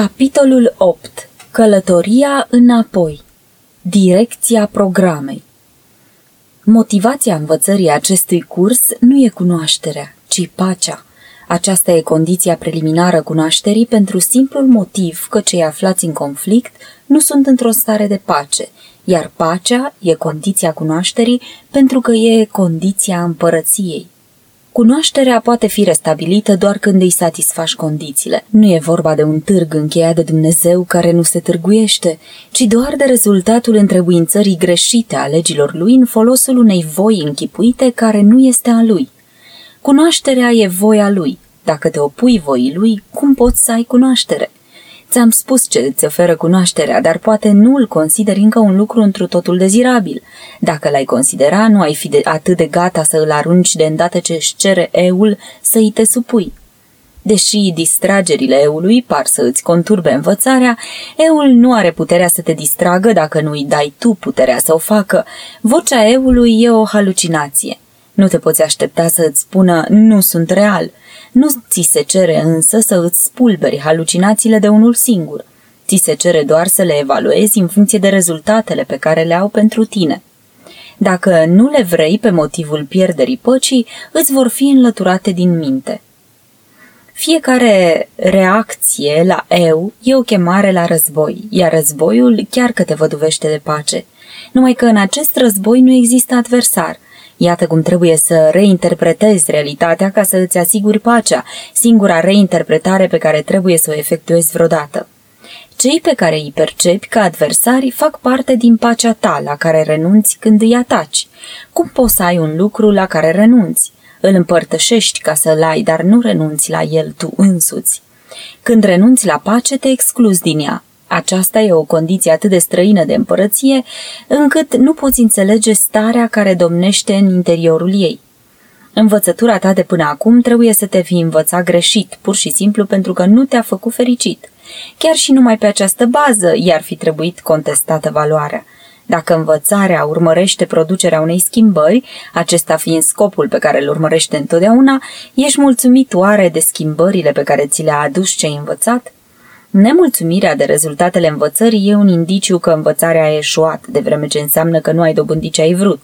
Capitolul 8. Călătoria înapoi. Direcția programei. Motivația învățării acestui curs nu e cunoașterea, ci pacea. Aceasta e condiția preliminară cunoașterii pentru simplul motiv că cei aflați în conflict nu sunt într-o stare de pace, iar pacea e condiția cunoașterii pentru că e condiția împărăției. Cunoașterea poate fi restabilită doar când îi satisfaci condițiile. Nu e vorba de un târg încheiat de Dumnezeu care nu se târguiește, ci doar de rezultatul întrebuințării greșite a legilor lui în folosul unei voi închipuite care nu este a lui. Cunoașterea e voia lui. Dacă te opui voii lui, cum poți să ai cunoaștere? Ți-am spus ce îți oferă cunoașterea, dar poate nu îl consideri încă un lucru întru totul dezirabil. Dacă l-ai considera, nu ai fi de atât de gata să îl arunci de îndată ce își cere eul să îi te supui. Deși distragerile eului par să îți conturbe învățarea, eul nu are puterea să te distragă dacă nu îi dai tu puterea să o facă. Vocea eului e o halucinație. Nu te poți aștepta să îți spună nu sunt real. Nu ți se cere însă să îți spulberi halucinațiile de unul singur. Ți se cere doar să le evaluezi în funcție de rezultatele pe care le au pentru tine. Dacă nu le vrei pe motivul pierderii păcii, îți vor fi înlăturate din minte. Fiecare reacție la eu e o chemare la război, iar războiul chiar că te văduvește de pace. Numai că în acest război nu există adversar – Iată cum trebuie să reinterpretezi realitatea ca să îți asiguri pacea, singura reinterpretare pe care trebuie să o efectuezi vreodată. Cei pe care îi percepi ca adversari fac parte din pacea ta la care renunți când îi ataci. Cum poți să ai un lucru la care renunți? Îl împărtășești ca să-l ai, dar nu renunți la el tu însuți. Când renunți la pace, te excluzi din ea. Aceasta e o condiție atât de străină de împărăție, încât nu poți înțelege starea care domnește în interiorul ei. Învățătura ta de până acum trebuie să te fi învățat greșit, pur și simplu pentru că nu te-a făcut fericit. Chiar și numai pe această bază i-ar fi trebuit contestată valoarea. Dacă învățarea urmărește producerea unei schimbări, acesta fiind scopul pe care îl urmărește întotdeauna, ești mulțumit oare de schimbările pe care ți le-a adus ce ai învățat? Nemulțumirea de rezultatele învățării e un indiciu că învățarea a eșuat, de vreme ce înseamnă că nu ai dobândit ce ai vrut.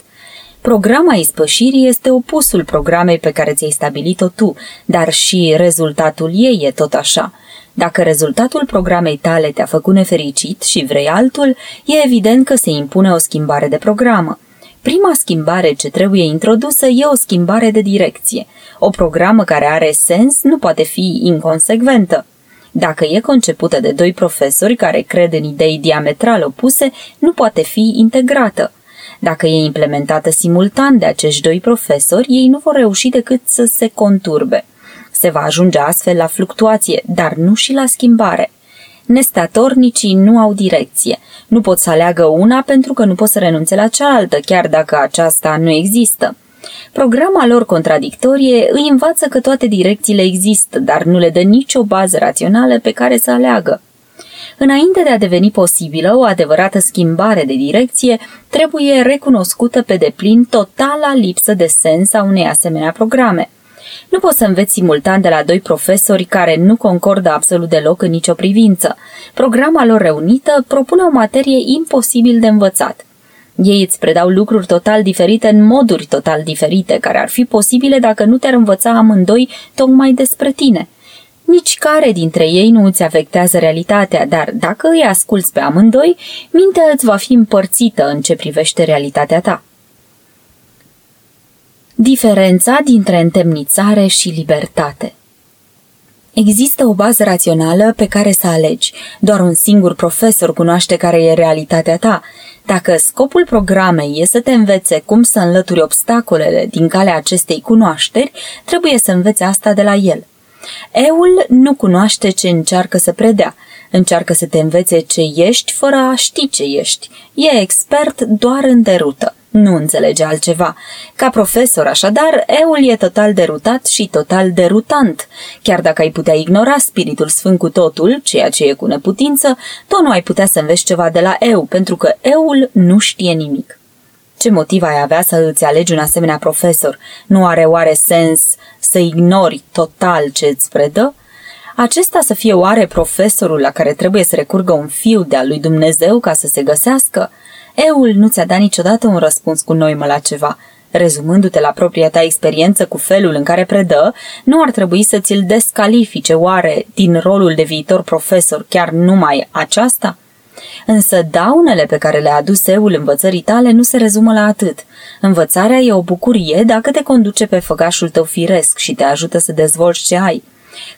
Programa ispășirii este opusul programei pe care ți-ai stabilit-o tu, dar și rezultatul ei e tot așa. Dacă rezultatul programei tale te-a făcut nefericit și vrei altul, e evident că se impune o schimbare de programă. Prima schimbare ce trebuie introdusă e o schimbare de direcție. O programă care are sens nu poate fi inconsecventă. Dacă e concepută de doi profesori care cred în idei diametral opuse, nu poate fi integrată. Dacă e implementată simultan de acești doi profesori, ei nu vor reuși decât să se conturbe. Se va ajunge astfel la fluctuație, dar nu și la schimbare. Nestatornicii nu au direcție. Nu pot să aleagă una pentru că nu pot să renunțe la cealaltă, chiar dacă aceasta nu există. Programa lor contradictorie îi învață că toate direcțiile există, dar nu le dă nicio bază rațională pe care să aleagă. Înainte de a deveni posibilă o adevărată schimbare de direcție, trebuie recunoscută pe deplin totala lipsă de sens a unei asemenea programe. Nu poți să înveți simultan de la doi profesori care nu concordă absolut deloc în nicio privință. Programa lor reunită propune o materie imposibil de învățat. Ei îți predau lucruri total diferite în moduri total diferite, care ar fi posibile dacă nu te-ar învăța amândoi tocmai despre tine. Nici care dintre ei nu îți afectează realitatea, dar dacă îi asculți pe amândoi, mintea îți va fi împărțită în ce privește realitatea ta. Diferența dintre întemnițare și libertate Există o bază rațională pe care să alegi. Doar un singur profesor cunoaște care e realitatea ta. Dacă scopul programei e să te învețe cum să înlături obstacolele din calea acestei cunoașteri, trebuie să înveți asta de la el. Eul nu cunoaște ce încearcă să predea, încearcă să te învețe ce ești fără a ști ce ești. E expert doar în derută. Nu înțelege altceva. Ca profesor, așadar, eul e total derutat și total derutant. Chiar dacă ai putea ignora spiritul sfânt cu totul, ceea ce e cu neputință, tot nu ai putea să înveți ceva de la eu, pentru că eul nu știe nimic. Ce motiv ai avea să îți alegi un asemenea profesor? Nu are oare sens să ignori total ce îți predă? Acesta să fie oare profesorul la care trebuie să recurgă un fiu de-a lui Dumnezeu ca să se găsească? Eul nu ți-a dat niciodată un răspuns cu noimă la ceva. Rezumându-te la propria ta experiență cu felul în care predă, nu ar trebui să ți-l descalifice oare din rolul de viitor profesor chiar numai aceasta? Însă daunele pe care le-a adus eul învățării tale nu se rezumă la atât. Învățarea e o bucurie dacă te conduce pe făgașul tău firesc și te ajută să dezvolți ce ai.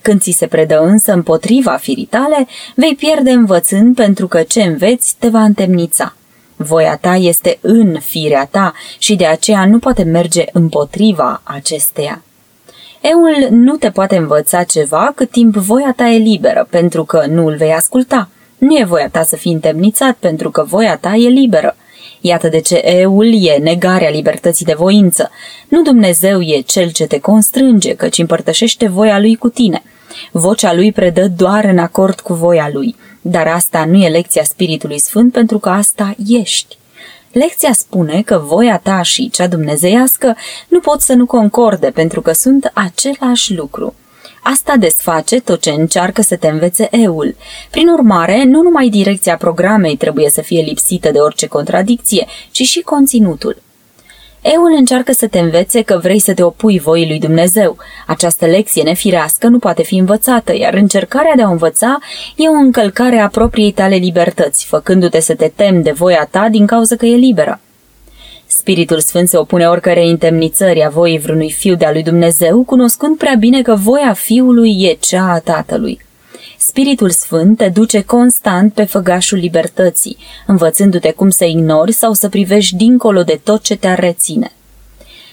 Când ți se predă însă împotriva firii tale, vei pierde învățând pentru că ce înveți te va întemnița. Voia ta este în firea ta și de aceea nu poate merge împotriva acesteia. Eul nu te poate învăța ceva cât timp voia ta e liberă, pentru că nu îl vei asculta. Nu e voia ta să fii întemnițat, pentru că voia ta e liberă. Iată de ce eul e negarea libertății de voință. Nu Dumnezeu e cel ce te constrânge, căci împărtășește voia lui cu tine. Vocea lui predă doar în acord cu voia lui, dar asta nu e lecția Spiritului Sfânt pentru că asta ești. Lecția spune că voia ta și cea dumnezeiască nu pot să nu concorde pentru că sunt același lucru. Asta desface tot ce încearcă să te învețe eul. Prin urmare, nu numai direcția programei trebuie să fie lipsită de orice contradicție, ci și conținutul. Eul încearcă să te învețe că vrei să te opui voii lui Dumnezeu. Această lecție nefirească nu poate fi învățată, iar încercarea de a învăța e o încălcare a propriei tale libertăți, făcându-te să te temi de voia ta din cauza că e liberă. Spiritul Sfânt se opune oricărei întemnițări a voii vreunui fiu de-a lui Dumnezeu, cunoscând prea bine că voia fiului e cea a tatălui. Spiritul Sfânt te duce constant pe făgașul libertății, învățându-te cum să ignori sau să privești dincolo de tot ce te-ar reține.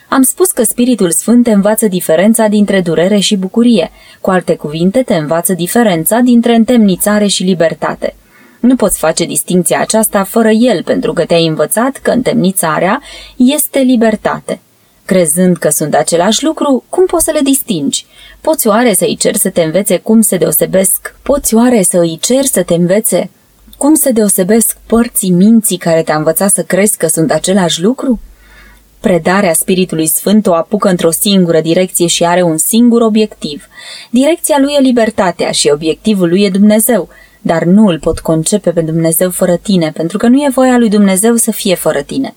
Am spus că Spiritul Sfânt te învață diferența dintre durere și bucurie, cu alte cuvinte te învață diferența dintre întemnițare și libertate – nu poți face distinția aceasta fără el, pentru că te-ai învățat că întemnițarea este libertate. Crezând că sunt același lucru, cum poți să le distingi? Poți oare să îi ceri să te învețe cum se deosebesc? Poți oare să îi ceri să te învețe cum se deosebesc părții minții care te-a învățat să crezi că sunt același lucru? Predarea Spiritului Sfânt o apucă într-o singură direcție și are un singur obiectiv. Direcția lui e libertatea și obiectivul lui e Dumnezeu – dar nu îl pot concepe pe Dumnezeu fără tine, pentru că nu e voia lui Dumnezeu să fie fără tine.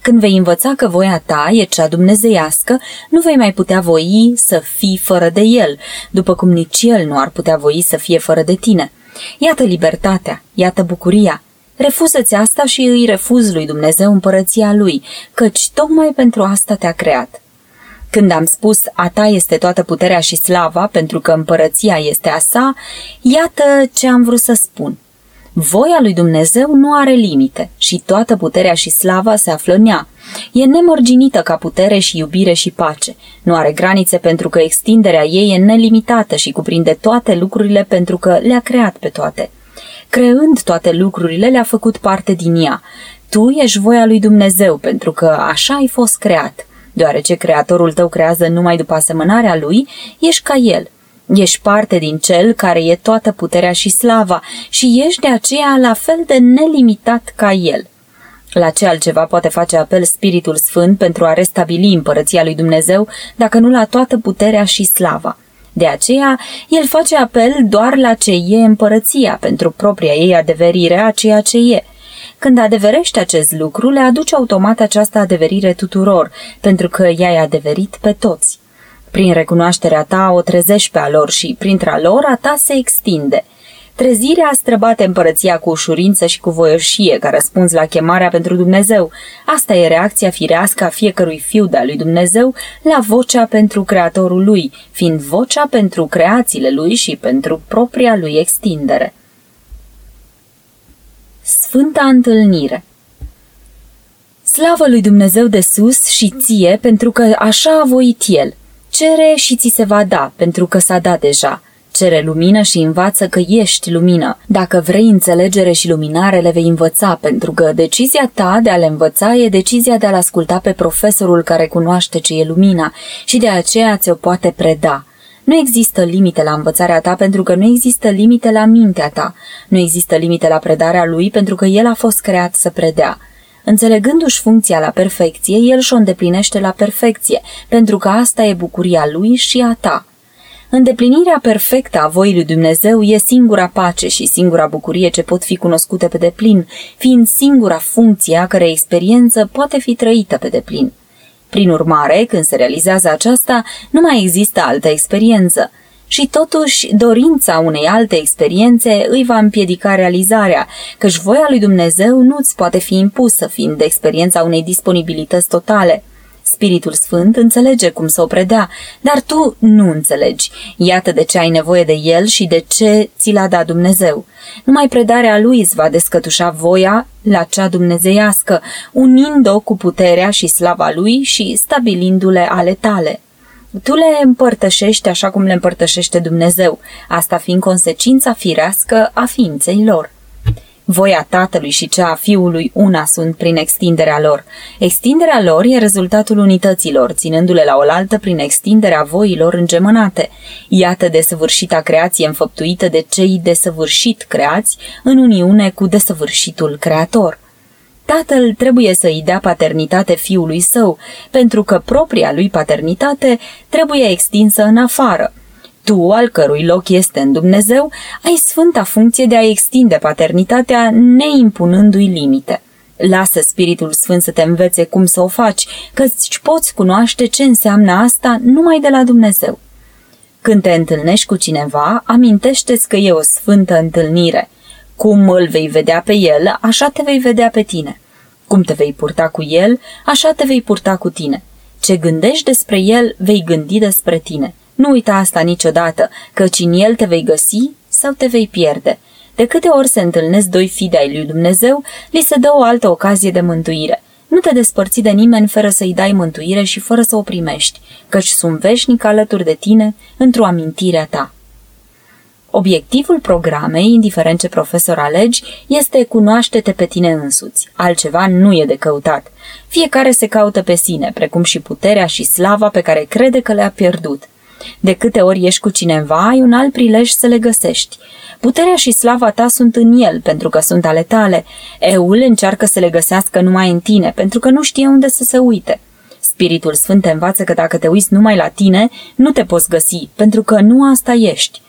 Când vei învăța că voia ta e cea dumnezeiască, nu vei mai putea voi să fii fără de el, după cum nici el nu ar putea voi să fie fără de tine. Iată libertatea, iată bucuria. Refuză-ți asta și îi refuz lui Dumnezeu împărăția lui, căci tocmai pentru asta te-a creat. Când am spus a ta este toată puterea și slava pentru că împărăția este a sa, iată ce am vrut să spun. Voia lui Dumnezeu nu are limite și toată puterea și slava se află în ea. E nemărginită ca putere și iubire și pace. Nu are granițe pentru că extinderea ei e nelimitată și cuprinde toate lucrurile pentru că le-a creat pe toate. Creând toate lucrurile, le-a făcut parte din ea. Tu ești voia lui Dumnezeu pentru că așa ai fost creat. Deoarece creatorul tău creează numai după asemănarea lui, ești ca el. Ești parte din cel care e toată puterea și slava și ești de aceea la fel de nelimitat ca el. La ce altceva poate face apel Spiritul Sfânt pentru a restabili împărăția lui Dumnezeu dacă nu la toată puterea și slava? De aceea, el face apel doar la ce e împărăția pentru propria ei adeverire a ceea ce e – când adeverești acest lucru, le aduce automat această adeverire tuturor, pentru că i-ai adeverit pe toți. Prin recunoașterea ta o trezești pe a lor și, printre lor, a ta se extinde. Trezirea străbate împărăția cu ușurință și cu voioșie ca răspuns la chemarea pentru Dumnezeu. Asta e reacția firească a fiecărui fiu de-a lui Dumnezeu la vocea pentru creatorul lui, fiind vocea pentru creațiile lui și pentru propria lui extindere. Sfânta Întâlnire Slavă lui Dumnezeu de sus și ție, pentru că așa a voit El. Cere și ți se va da, pentru că s-a dat deja. Cere lumină și învață că ești lumină. Dacă vrei înțelegere și luminare, le vei învăța, pentru că decizia ta de a le învăța e decizia de a-l asculta pe profesorul care cunoaște ce e lumina și de aceea ți-o poate preda. Nu există limite la învățarea ta pentru că nu există limite la mintea ta. Nu există limite la predarea lui pentru că el a fost creat să predea. Înțelegându-și funcția la perfecție, el și-o îndeplinește la perfecție, pentru că asta e bucuria lui și a ta. Îndeplinirea perfectă a voii lui Dumnezeu e singura pace și singura bucurie ce pot fi cunoscute pe deplin, fiind singura funcție a cărei experiență poate fi trăită pe deplin. Prin urmare, când se realizează aceasta, nu mai există altă experiență. Și totuși, dorința unei alte experiențe îi va împiedica realizarea, căci voia lui Dumnezeu nu îți poate fi impusă, fiind de experiența unei disponibilități totale – Spiritul Sfânt înțelege cum să o predea, dar tu nu înțelegi. Iată de ce ai nevoie de el și de ce ți l-a dat Dumnezeu. Numai predarea lui îți va descătușa voia la cea dumnezeiască, unind-o cu puterea și slava lui și stabilindu-le ale tale. Tu le împărtășești așa cum le împărtășește Dumnezeu, asta fiind consecința firească a ființei lor. Voia tatălui și cea a fiului una sunt prin extinderea lor. Extinderea lor e rezultatul unităților, ținându-le la oaltă prin extinderea voilor îngemănate. Iată desăvârșita creație înfăptuită de cei desăvârșit creați în uniune cu desăvârșitul creator. Tatăl trebuie să îi dea paternitate fiului său, pentru că propria lui paternitate trebuie extinsă în afară – tu, al cărui loc este în Dumnezeu, ai sfânta funcție de a extinde paternitatea neimpunându-i limite. Lasă Spiritul Sfânt să te învețe cum să o faci, că îți poți cunoaște ce înseamnă asta numai de la Dumnezeu. Când te întâlnești cu cineva, amintește-ți că e o sfântă întâlnire. Cum îl vei vedea pe el, așa te vei vedea pe tine. Cum te vei purta cu el, așa te vei purta cu tine. Ce gândești despre el, vei gândi despre tine. Nu uita asta niciodată, căci în el te vei găsi sau te vei pierde. De câte ori se întâlnesc doi fii de ai lui Dumnezeu, li se dă o altă ocazie de mântuire. Nu te despărți de nimeni fără să-i dai mântuire și fără să o primești, căci sunt veșnic alături de tine într-o amintire a ta. Obiectivul programei, indiferent ce profesor alegi, este cunoaște-te pe tine însuți. Altceva nu e de căutat. Fiecare se caută pe sine, precum și puterea și slava pe care crede că le-a pierdut. De câte ori ești cu cineva, ai un alt prilej să le găsești. Puterea și slava ta sunt în el, pentru că sunt ale tale. Eul încearcă să le găsească numai în tine, pentru că nu știe unde să se uite. Spiritul Sfânt te învață că dacă te uiți numai la tine, nu te poți găsi, pentru că nu asta ești.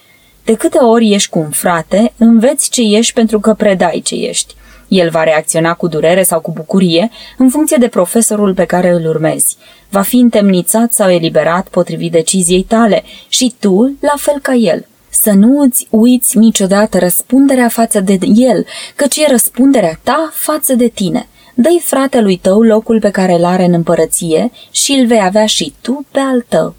De câte ori ești cu un frate, înveți ce ești pentru că predai ce ești. El va reacționa cu durere sau cu bucurie în funcție de profesorul pe care îl urmezi. Va fi întemnițat sau eliberat potrivit deciziei tale și tu la fel ca el. Să nu îți uiți niciodată răspunderea față de el, căci e răspunderea ta față de tine. Dă-i fratelui tău locul pe care îl are în împărăție și îl vei avea și tu pe al tău.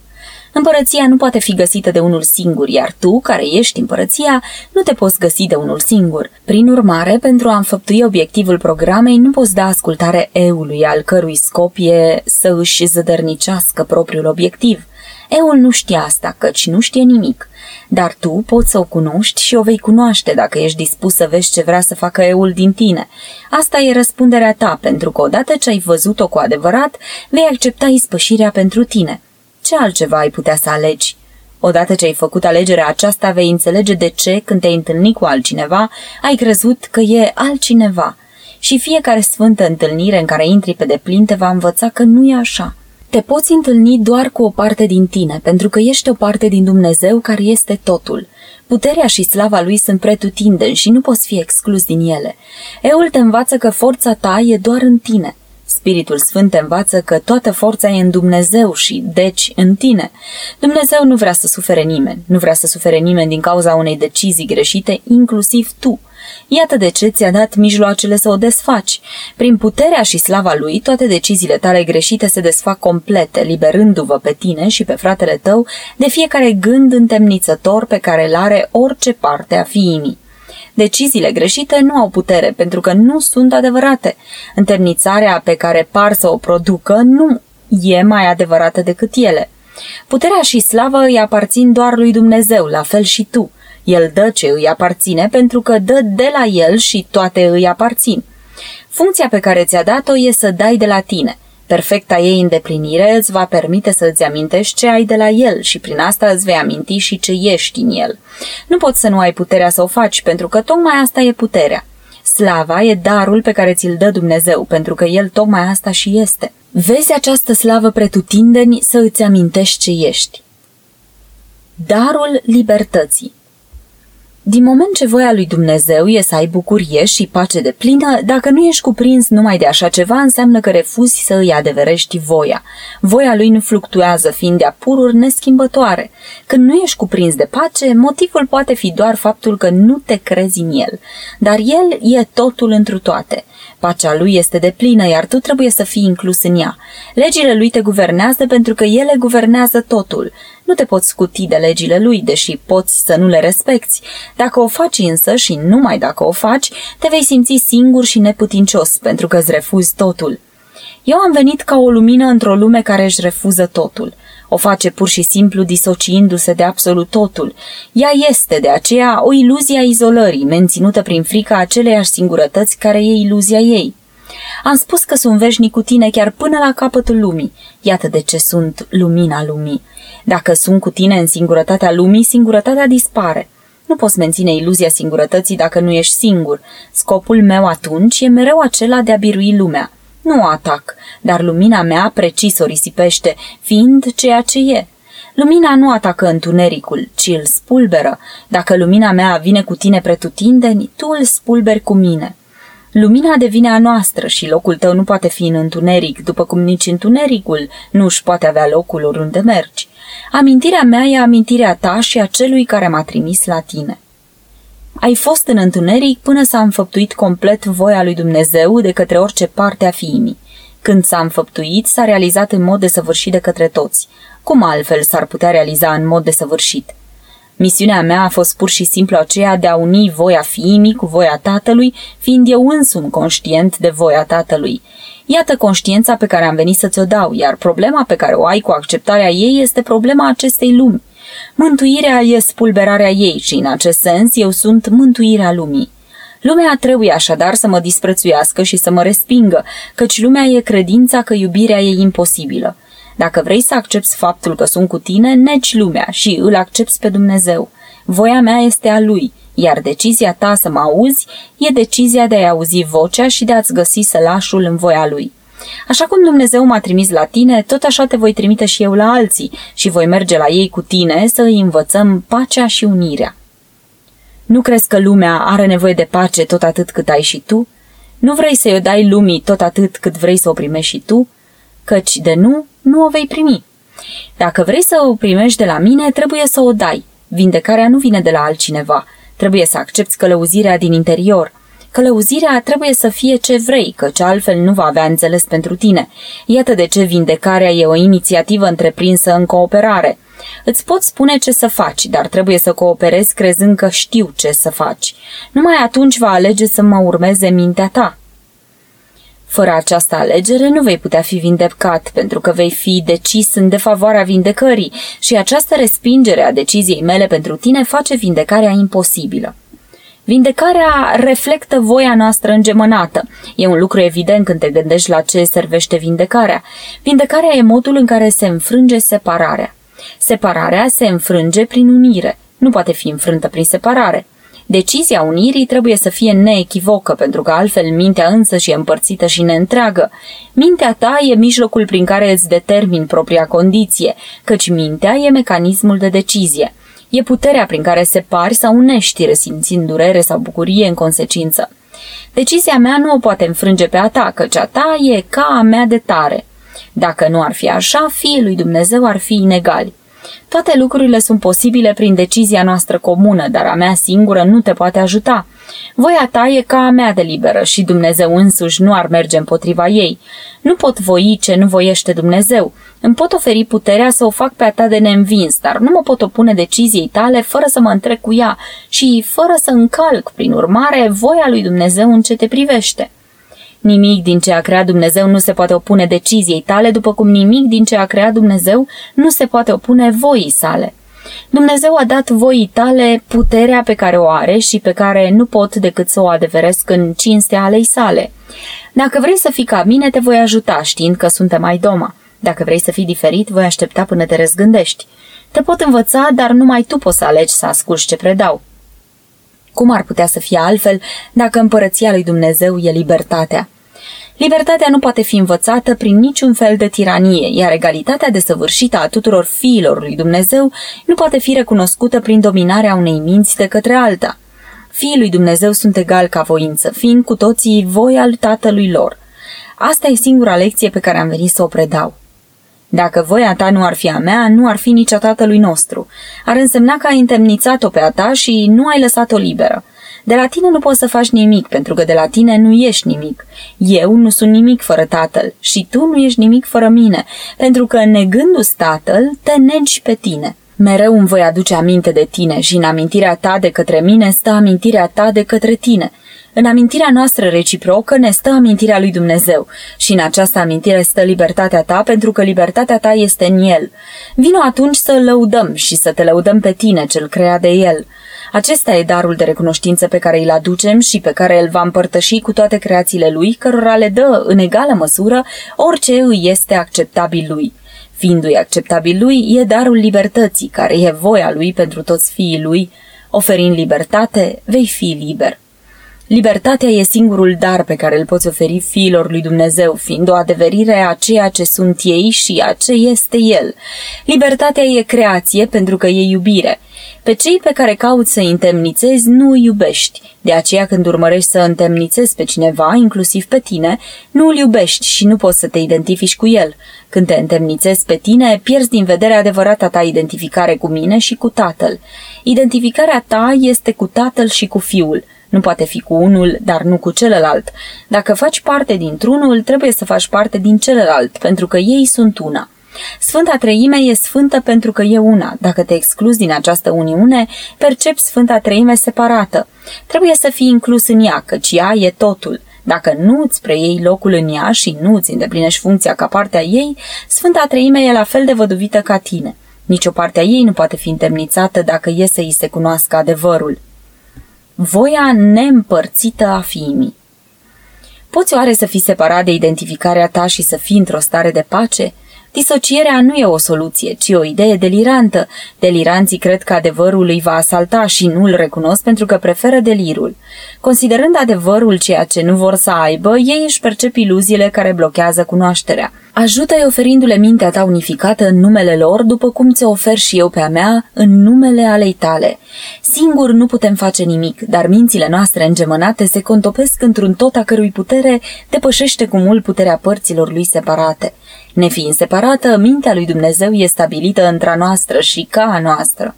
Împărăția nu poate fi găsită de unul singur, iar tu, care ești împărăția, nu te poți găsi de unul singur. Prin urmare, pentru a înfăptui obiectivul programei, nu poți da ascultare eului, al cărui scop e să își zădărnicească propriul obiectiv. Eul nu știe asta, căci nu știe nimic. Dar tu poți să o cunoști și o vei cunoaște dacă ești dispus să vezi ce vrea să facă eul din tine. Asta e răspunderea ta, pentru că odată ce ai văzut-o cu adevărat, vei accepta ispășirea pentru tine. Ce altceva ai putea să alegi? Odată ce ai făcut alegerea aceasta, vei înțelege de ce, când te-ai întâlnit cu altcineva, ai crezut că e altcineva. Și fiecare sfântă întâlnire în care intri pe deplin te va învăța că nu e așa. Te poți întâlni doar cu o parte din tine, pentru că ești o parte din Dumnezeu care este totul. Puterea și slava lui sunt pretutindeni și nu poți fi exclus din ele. Eul te învață că forța ta e doar în tine – Spiritul Sfânt te învață că toată forța e în Dumnezeu și, deci, în tine. Dumnezeu nu vrea să sufere nimeni, nu vrea să sufere nimeni din cauza unei decizii greșite, inclusiv tu. Iată de ce ți-a dat mijloacele să o desfaci. Prin puterea și slava lui, toate deciziile tale greșite se desfac complete, liberându-vă pe tine și pe fratele tău de fiecare gând întemnițător pe care îl are orice parte a fiinii. Deciziile greșite nu au putere pentru că nu sunt adevărate. Întemnițarea pe care par să o producă nu e mai adevărată decât ele. Puterea și slava îi aparțin doar lui Dumnezeu, la fel și tu. El dă ce îi aparține pentru că dă de la el și toate îi aparțin. Funcția pe care ți-a dat-o e să dai de la tine. Perfecta ei îndeplinire îți va permite să îți amintești ce ai de la el și prin asta îți vei aminti și ce ești în el. Nu poți să nu ai puterea să o faci, pentru că tocmai asta e puterea. Slava e darul pe care ți-l dă Dumnezeu, pentru că El tocmai asta și este. Vezi această slavă pretutindeni să îți amintești ce ești. Darul libertății din moment ce voia lui Dumnezeu e să ai bucurie și pace de plină, dacă nu ești cuprins numai de așa ceva, înseamnă că refuzi să îi adeverești voia. Voia lui nu fluctuează, fiind de pururi neschimbătoare. Când nu ești cuprins de pace, motivul poate fi doar faptul că nu te crezi în el. Dar el e totul întru toate. Pacea lui este de plină, iar tu trebuie să fii inclus în ea. Legile lui te guvernează pentru că ele guvernează totul. Nu te poți scuti de legile lui, deși poți să nu le respecti. Dacă o faci însă și numai dacă o faci, te vei simți singur și neputincios, pentru că îți refuzi totul. Eu am venit ca o lumină într-o lume care își refuză totul. O face pur și simplu disociindu-se de absolut totul. Ea este, de aceea, o iluzie a izolării, menținută prin frica aceleiași singurătăți care e iluzia ei. Am spus că sunt veșnic cu tine chiar până la capătul lumii. Iată de ce sunt lumina lumii. Dacă sunt cu tine în singurătatea lumii, singurătatea dispare. Nu poți menține iluzia singurătății dacă nu ești singur. Scopul meu atunci e mereu acela de a birui lumea. Nu o atac, dar lumina mea precis o risipește, fiind ceea ce e. Lumina nu atacă întunericul, ci îl spulberă. Dacă lumina mea vine cu tine pretutindeni, tu îl spulberi cu mine. Lumina devine a noastră și locul tău nu poate fi în întuneric, după cum nici întunericul nu își poate avea locul oriunde mergi. Amintirea mea e amintirea ta și a celui care m-a trimis la tine. Ai fost în întuneric până s-a înfăptuit complet voia lui Dumnezeu de către orice parte a fiimii. Când s-a înfăptuit, s-a realizat în mod desăvârșit de către toți. Cum altfel s-ar putea realiza în mod desăvârșit? Misiunea mea a fost pur și simplu aceea de a uni voia fiimii cu voia tatălui, fiind eu însumi conștient de voia tatălui. Iată conștiința pe care am venit să ți-o dau, iar problema pe care o ai cu acceptarea ei este problema acestei lumi. Mântuirea e spulberarea ei și, în acest sens, eu sunt mântuirea lumii. Lumea trebuie așadar să mă disprețuiască și să mă respingă, căci lumea e credința că iubirea e imposibilă. Dacă vrei să accepti faptul că sunt cu tine, neci lumea și îl accepti pe Dumnezeu. Voia mea este a lui, iar decizia ta să mă auzi e decizia de a-i auzi vocea și de a-ți găsi sălașul în voia lui. Așa cum Dumnezeu m-a trimis la tine, tot așa te voi trimite și eu la alții și voi merge la ei cu tine să îi învățăm pacea și unirea. Nu crezi că lumea are nevoie de pace tot atât cât ai și tu? Nu vrei să-i o dai lumii tot atât cât vrei să o primești și tu? Căci de nu, nu o vei primi. Dacă vrei să o primești de la mine, trebuie să o dai. Vindecarea nu vine de la altcineva. Trebuie să accepti călăuzirea din interior – Călăuzirea trebuie să fie ce vrei, căci altfel nu va avea înțeles pentru tine. Iată de ce vindecarea e o inițiativă întreprinsă în cooperare. Îți pot spune ce să faci, dar trebuie să cooperezi crezând că știu ce să faci. Numai atunci va alege să mă urmeze mintea ta. Fără această alegere nu vei putea fi vindecat, pentru că vei fi decis în defavoarea vindecării și această respingere a deciziei mele pentru tine face vindecarea imposibilă. Vindecarea reflectă voia noastră îngemănată. E un lucru evident când te gândești la ce servește vindecarea. Vindecarea e modul în care se înfrânge separarea. Separarea se înfrânge prin unire. Nu poate fi înfrântă prin separare. Decizia unirii trebuie să fie neechivocă, pentru că altfel mintea însă și e împărțită și neîntreagă. Mintea ta e mijlocul prin care îți determini propria condiție, căci mintea e mecanismul de decizie. E puterea prin care separi sau unești, resimțind durere sau bucurie în consecință. Decizia mea nu o poate înfrânge pe a ta, căci a ta e ca a mea de tare. Dacă nu ar fi așa, fiii lui Dumnezeu ar fi inegali. Toate lucrurile sunt posibile prin decizia noastră comună, dar a mea singură nu te poate ajuta. Voia ta e ca a mea de liberă și Dumnezeu însuși nu ar merge împotriva ei. Nu pot voi ce nu voiește Dumnezeu. Îmi pot oferi puterea să o fac pe a ta de neînvins, dar nu mă pot opune deciziei tale fără să mă întrec cu ea și fără să încalc, prin urmare, voia lui Dumnezeu în ce te privește. Nimic din ce a creat Dumnezeu nu se poate opune deciziei tale, după cum nimic din ce a creat Dumnezeu nu se poate opune voii sale. Dumnezeu a dat voii tale puterea pe care o are și pe care nu pot decât să o adeveresc în cinstea alei sale. Dacă vrei să fii ca mine, te voi ajuta, știind că suntem mai doma. Dacă vrei să fii diferit, voi aștepta până te răzgândești. Te pot învăța, dar numai tu poți să alegi să asculți ce predau. Cum ar putea să fie altfel dacă împărăția lui Dumnezeu e libertatea? Libertatea nu poate fi învățată prin niciun fel de tiranie, iar egalitatea desăvârșită a tuturor fiilor lui Dumnezeu nu poate fi recunoscută prin dominarea unei minți de către alta. Fiii lui Dumnezeu sunt egali ca voință, fiind cu toții voi al tatălui lor. Asta e singura lecție pe care am venit să o predau. Dacă voia ta nu ar fi a mea, nu ar fi nici a tatălui nostru. Ar însemna că ai întemnițat-o pe a ta și nu ai lăsat-o liberă. De la tine nu poți să faci nimic, pentru că de la tine nu ești nimic. Eu nu sunt nimic fără tatăl și tu nu ești nimic fără mine, pentru că negându-ți tatăl, te negi pe tine. Mereu îmi voi aduce aminte de tine și în amintirea ta de către mine stă amintirea ta de către tine. În amintirea noastră reciprocă ne stă amintirea lui Dumnezeu și în această amintire stă libertatea ta pentru că libertatea ta este în El. Vino atunci să lăudăm și să te lăudăm pe tine, cel creat de El. Acesta e darul de recunoștință pe care îl aducem și pe care îl va împărtăși cu toate creațiile lui, cărora le dă, în egală măsură, orice îi este acceptabil lui. Fiindu-i acceptabil lui, e darul libertății, care e voia lui pentru toți fiii lui. Oferind libertate, vei fi liber. Libertatea e singurul dar pe care îl poți oferi fiilor lui Dumnezeu, fiind o adeverire a ceea ce sunt ei și a ce este El. Libertatea e creație pentru că e iubire. Pe cei pe care cauți să întemnițezi nu îi iubești. De aceea când urmărești să întemnițezi pe cineva, inclusiv pe tine, nu îl iubești și nu poți să te identifici cu el. Când te întemnițezi pe tine, pierzi din vedere adevărata ta identificare cu mine și cu tatăl. Identificarea ta este cu tatăl și cu fiul. Nu poate fi cu unul, dar nu cu celălalt. Dacă faci parte dintr-unul, trebuie să faci parte din celălalt, pentru că ei sunt una. Sfânta Treime e sfântă pentru că e una. Dacă te excluzi din această uniune, percepi Sfânta Treime separată. Trebuie să fii inclus în ea, căci ea e totul. Dacă nu îți preiei locul în ea și nu îți îndeplinești funcția ca partea ei, Sfânta Treime e la fel de văduvită ca tine. Nici o parte a ei nu poate fi întemnițată dacă e să îi se cunoască adevărul. Voia neîmpărțită a fiimii Poți oare să fii separat de identificarea ta și să fii într-o stare de pace? Disocierea nu e o soluție, ci o idee delirantă. Deliranții cred că adevărul îi va asalta și nu îl recunosc pentru că preferă delirul. Considerând adevărul ceea ce nu vor să aibă, ei își percep iluziile care blochează cunoașterea. Ajută-i oferindu-le mintea ta unificată în numele lor, după cum ți-o ofer și eu pe a mea, în numele alei tale. Singur nu putem face nimic, dar mințile noastre îngemănate se contopesc într-un tot a cărui putere depășește cu mult puterea părților lui separate. Nefiind separată, mintea lui Dumnezeu e stabilită între a noastră și ca a noastră.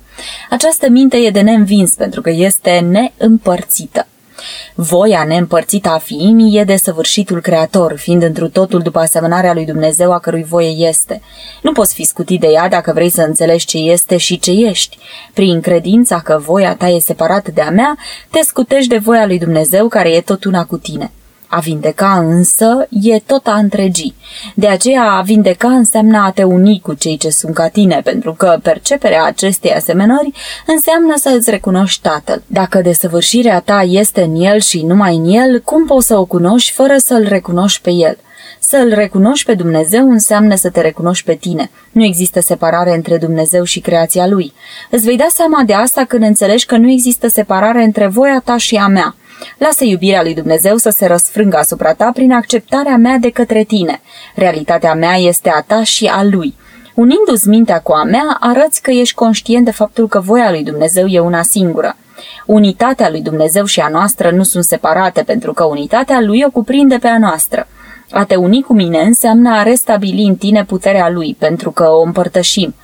Această minte e de neînvins pentru că este neîmpărțită. Voia neîmpărțită a fiimii e de săvârșitul creator, fiind întru totul după asemănarea lui Dumnezeu a cărui voie este. Nu poți fi scutit de ea dacă vrei să înțelegi ce este și ce ești. Prin credința că voia ta e separată de a mea, te scutești de voia lui Dumnezeu care e tot una cu tine. A vindeca însă e tot a întregi. De aceea a vindeca înseamnă a te uni cu cei ce sunt ca tine, pentru că perceperea acestei asemănări înseamnă să îți recunoști Tatăl. Dacă desăvârșirea ta este în El și numai în El, cum poți să o cunoști fără să-L recunoști pe El? Să-L recunoști pe Dumnezeu înseamnă să te recunoști pe tine. Nu există separare între Dumnezeu și creația Lui. Îți vei da seama de asta când înțelegi că nu există separare între voia ta și a mea. Lasă iubirea lui Dumnezeu să se răsfrângă asupra ta prin acceptarea mea de către tine. Realitatea mea este a ta și a lui. Unindu-ți mintea cu a mea, arăți că ești conștient de faptul că voia lui Dumnezeu e una singură. Unitatea lui Dumnezeu și a noastră nu sunt separate pentru că unitatea lui o cuprinde pe a noastră. A te uni cu mine înseamnă a restabili în tine puterea lui, pentru că o împărtășim.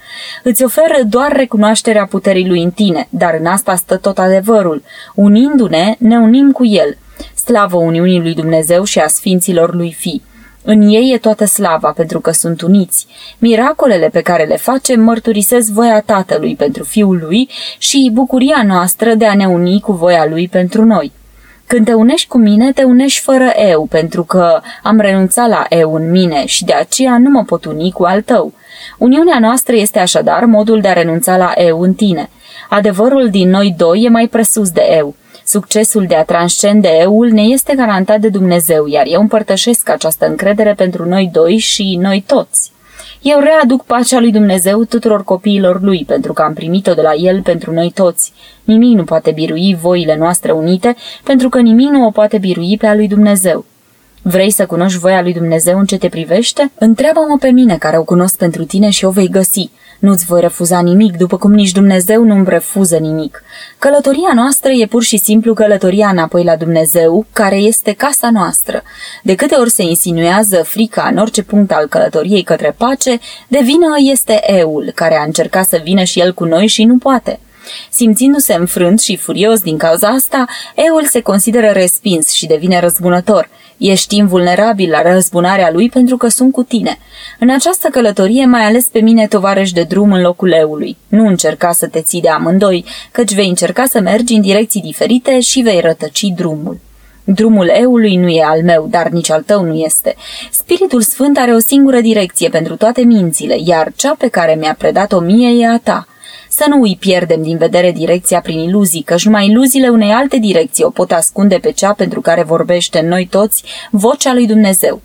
Îți oferă doar recunoașterea puterii lui în tine, dar în asta stă tot adevărul. Unindu-ne, ne unim cu el. Slavă Uniunii lui Dumnezeu și a Sfinților lui Fi. În ei e toată slava, pentru că sunt uniți. Miracolele pe care le facem mărturisesc voia Tatălui pentru Fiul lui și bucuria noastră de a ne uni cu voia lui pentru noi. Când te unești cu mine, te unești fără eu, pentru că am renunțat la eu în mine și de aceea nu mă pot uni cu al tău. Uniunea noastră este așadar modul de a renunța la eu în tine. Adevărul din noi doi e mai presus de eu. Succesul de a transcende eul ne este garantat de Dumnezeu, iar eu împărtășesc această încredere pentru noi doi și noi toți. Eu readuc pacea lui Dumnezeu tuturor copiilor lui, pentru că am primit-o de la el pentru noi toți. Nimic nu poate birui voile noastre unite, pentru că nimic nu o poate birui pe a lui Dumnezeu. Vrei să cunoști voia lui Dumnezeu în ce te privește? Întreabă-mă pe mine care o cunosc pentru tine și o vei găsi. Nu-ți voi refuza nimic, după cum nici Dumnezeu nu-mi refuză nimic. Călătoria noastră e pur și simplu călătoria înapoi la Dumnezeu, care este casa noastră. De câte ori se insinuează frica în orice punct al călătoriei către pace, de vină este eul, care a încercat să vină și el cu noi și nu poate. Simțindu-se înfrânt și furios din cauza asta, eul se consideră respins și devine răzbunător. Ești invulnerabil la răzbunarea lui pentru că sunt cu tine. În această călătorie mai ales pe mine tovarăș de drum în locul eului. Nu încerca să te ții de amândoi, căci vei încerca să mergi în direcții diferite și vei rătăci drumul. Drumul eului nu e al meu, dar nici al tău nu este. Spiritul Sfânt are o singură direcție pentru toate mințile, iar cea pe care mi-a predat-o mie e a ta. Să nu îi pierdem din vedere direcția prin iluzii, căci numai iluziile unei alte direcții o pot ascunde pe cea pentru care vorbește în noi toți vocea lui Dumnezeu.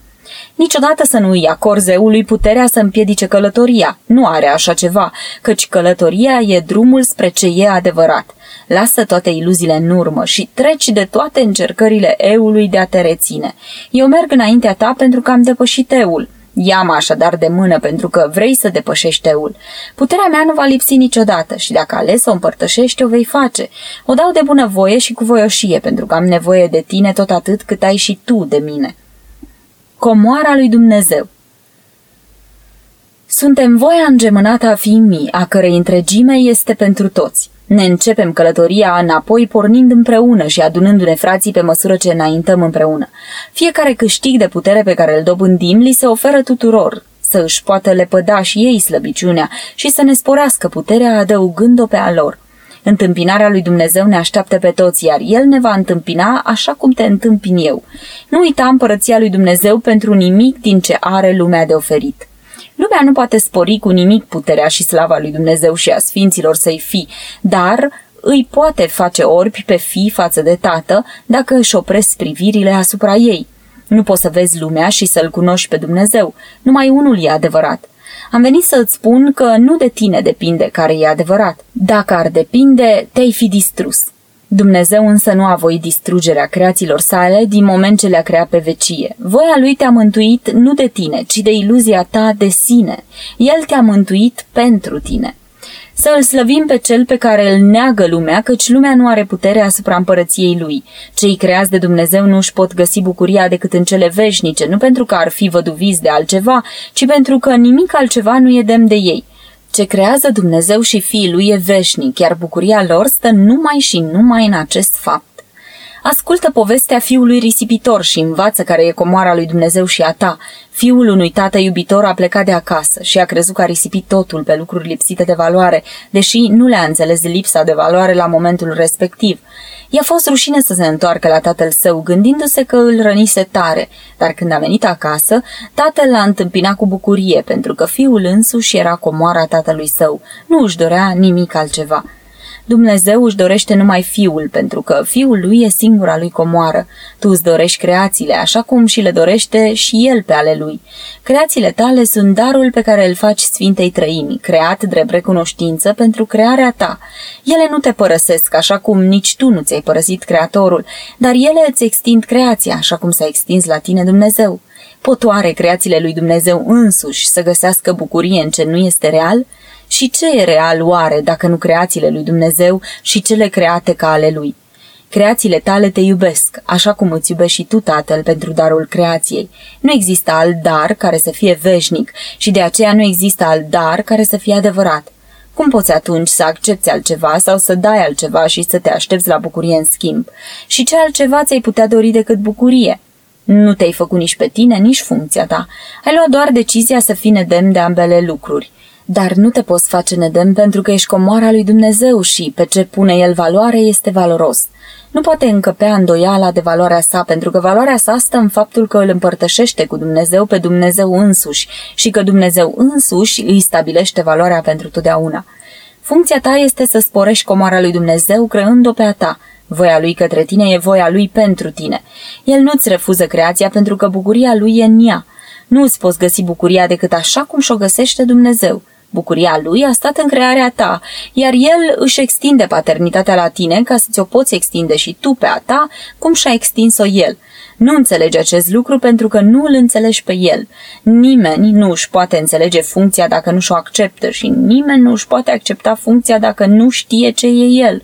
Niciodată să nu îi acord zeului puterea să împiedice călătoria. Nu are așa ceva, căci călătoria e drumul spre ce e adevărat. Lasă toate iluziile în urmă și treci de toate încercările eului de a te reține. Eu merg înaintea ta pentru că am depășit eul. Ia-mă așadar de mână pentru că vrei să depășești eul. Puterea mea nu va lipsi niciodată și dacă ales să o împărtășești, o vei face. O dau de bună voie și cu voioșie pentru că am nevoie de tine tot atât cât ai și tu de mine. Comoara lui Dumnezeu Suntem voia îngemânată a fiimii, a cărei întregime este pentru toți. Ne începem călătoria înapoi pornind împreună și adunându-ne frații pe măsură ce înaintăm împreună. Fiecare câștig de putere pe care îl dobândim li se oferă tuturor, să își poată lepăda și ei slăbiciunea și să ne sporească puterea adăugând-o pe a lor. Întâmpinarea lui Dumnezeu ne așteaptă pe toți, iar El ne va întâmpina așa cum te întâmpin eu. Nu uita împărăția lui Dumnezeu pentru nimic din ce are lumea de oferit. Lumea nu poate spori cu nimic puterea și slava lui Dumnezeu și a sfinților să-i fi, dar îi poate face orbi pe fi față de tată dacă își opresc privirile asupra ei. Nu poți să vezi lumea și să-L cunoști pe Dumnezeu. Numai unul e adevărat. Am venit să-ți spun că nu de tine depinde care e adevărat. Dacă ar depinde, te-ai fi distrus. Dumnezeu însă nu a voit distrugerea creațiilor sale din moment ce le-a creat pe vecie. Voia lui te-a mântuit nu de tine, ci de iluzia ta de sine. El te-a mântuit pentru tine. Să îl slăvim pe cel pe care îl neagă lumea, căci lumea nu are putere asupra împărăției lui. Cei creați de Dumnezeu nu își pot găsi bucuria decât în cele veșnice, nu pentru că ar fi văduviți de altceva, ci pentru că nimic altceva nu e demn de ei. Ce creează Dumnezeu și Fiul lui e veșnic, iar bucuria lor stă numai și numai în acest fapt. Ascultă povestea fiului risipitor și învață care e comoara lui Dumnezeu și a ta. Fiul unui tată iubitor a plecat de acasă și a crezut că a risipit totul pe lucruri lipsite de valoare, deși nu le-a înțeles lipsa de valoare la momentul respectiv. I-a fost rușine să se întoarcă la tatăl său, gândindu-se că îl rănise tare, dar când a venit acasă, tatăl l-a întâmpinat cu bucurie, pentru că fiul însuși era comoara tatălui său. Nu își dorea nimic altceva. Dumnezeu își dorește numai fiul, pentru că fiul lui e singura lui comoară. Tu îți dorești creațiile, așa cum și le dorește și el pe ale lui. Creațiile tale sunt darul pe care îl faci Sfintei Trăimi, creat drept recunoștință pentru crearea ta. Ele nu te părăsesc, așa cum nici tu nu ți-ai părăsit Creatorul, dar ele îți extind creația, așa cum s-a extins la tine Dumnezeu. Pot oare creațiile lui Dumnezeu însuși să găsească bucurie în ce nu este real? Și ce e real oare dacă nu creațiile lui Dumnezeu și cele create ca ale lui? Creațiile tale te iubesc, așa cum îți iubești și tu, Tatăl, pentru darul creației. Nu există alt dar care să fie veșnic și de aceea nu există alt dar care să fie adevărat. Cum poți atunci să accepti altceva sau să dai altceva și să te aștepți la bucurie în schimb? Și ce altceva ți-ai putea dori decât bucurie? Nu te-ai făcut nici pe tine, nici funcția ta. Ai luat doar decizia să fii nedemn de ambele lucruri. Dar nu te poți face nedemn pentru că ești comoara lui Dumnezeu și pe ce pune el valoare este valoros. Nu poate încăpea îndoiala de valoarea sa, pentru că valoarea sa stă în faptul că îl împărtășește cu Dumnezeu pe Dumnezeu însuși și că Dumnezeu însuși îi stabilește valoarea pentru totdeauna. Funcția ta este să sporești comoara lui Dumnezeu creând-o pe a ta. Voia lui către tine e voia lui pentru tine. El nu-ți refuză creația pentru că bucuria lui e în ea. Nu îți poți găsi bucuria decât așa cum și-o găsește Dumnezeu. Bucuria lui a stat în crearea ta, iar el își extinde paternitatea la tine ca să ți-o poți extinde și tu pe a ta, cum și-a extins-o el. Nu înțelegi acest lucru pentru că nu îl înțelegi pe el. Nimeni nu își poate înțelege funcția dacă nu și-o acceptă și nimeni nu își poate accepta funcția dacă nu știe ce e el.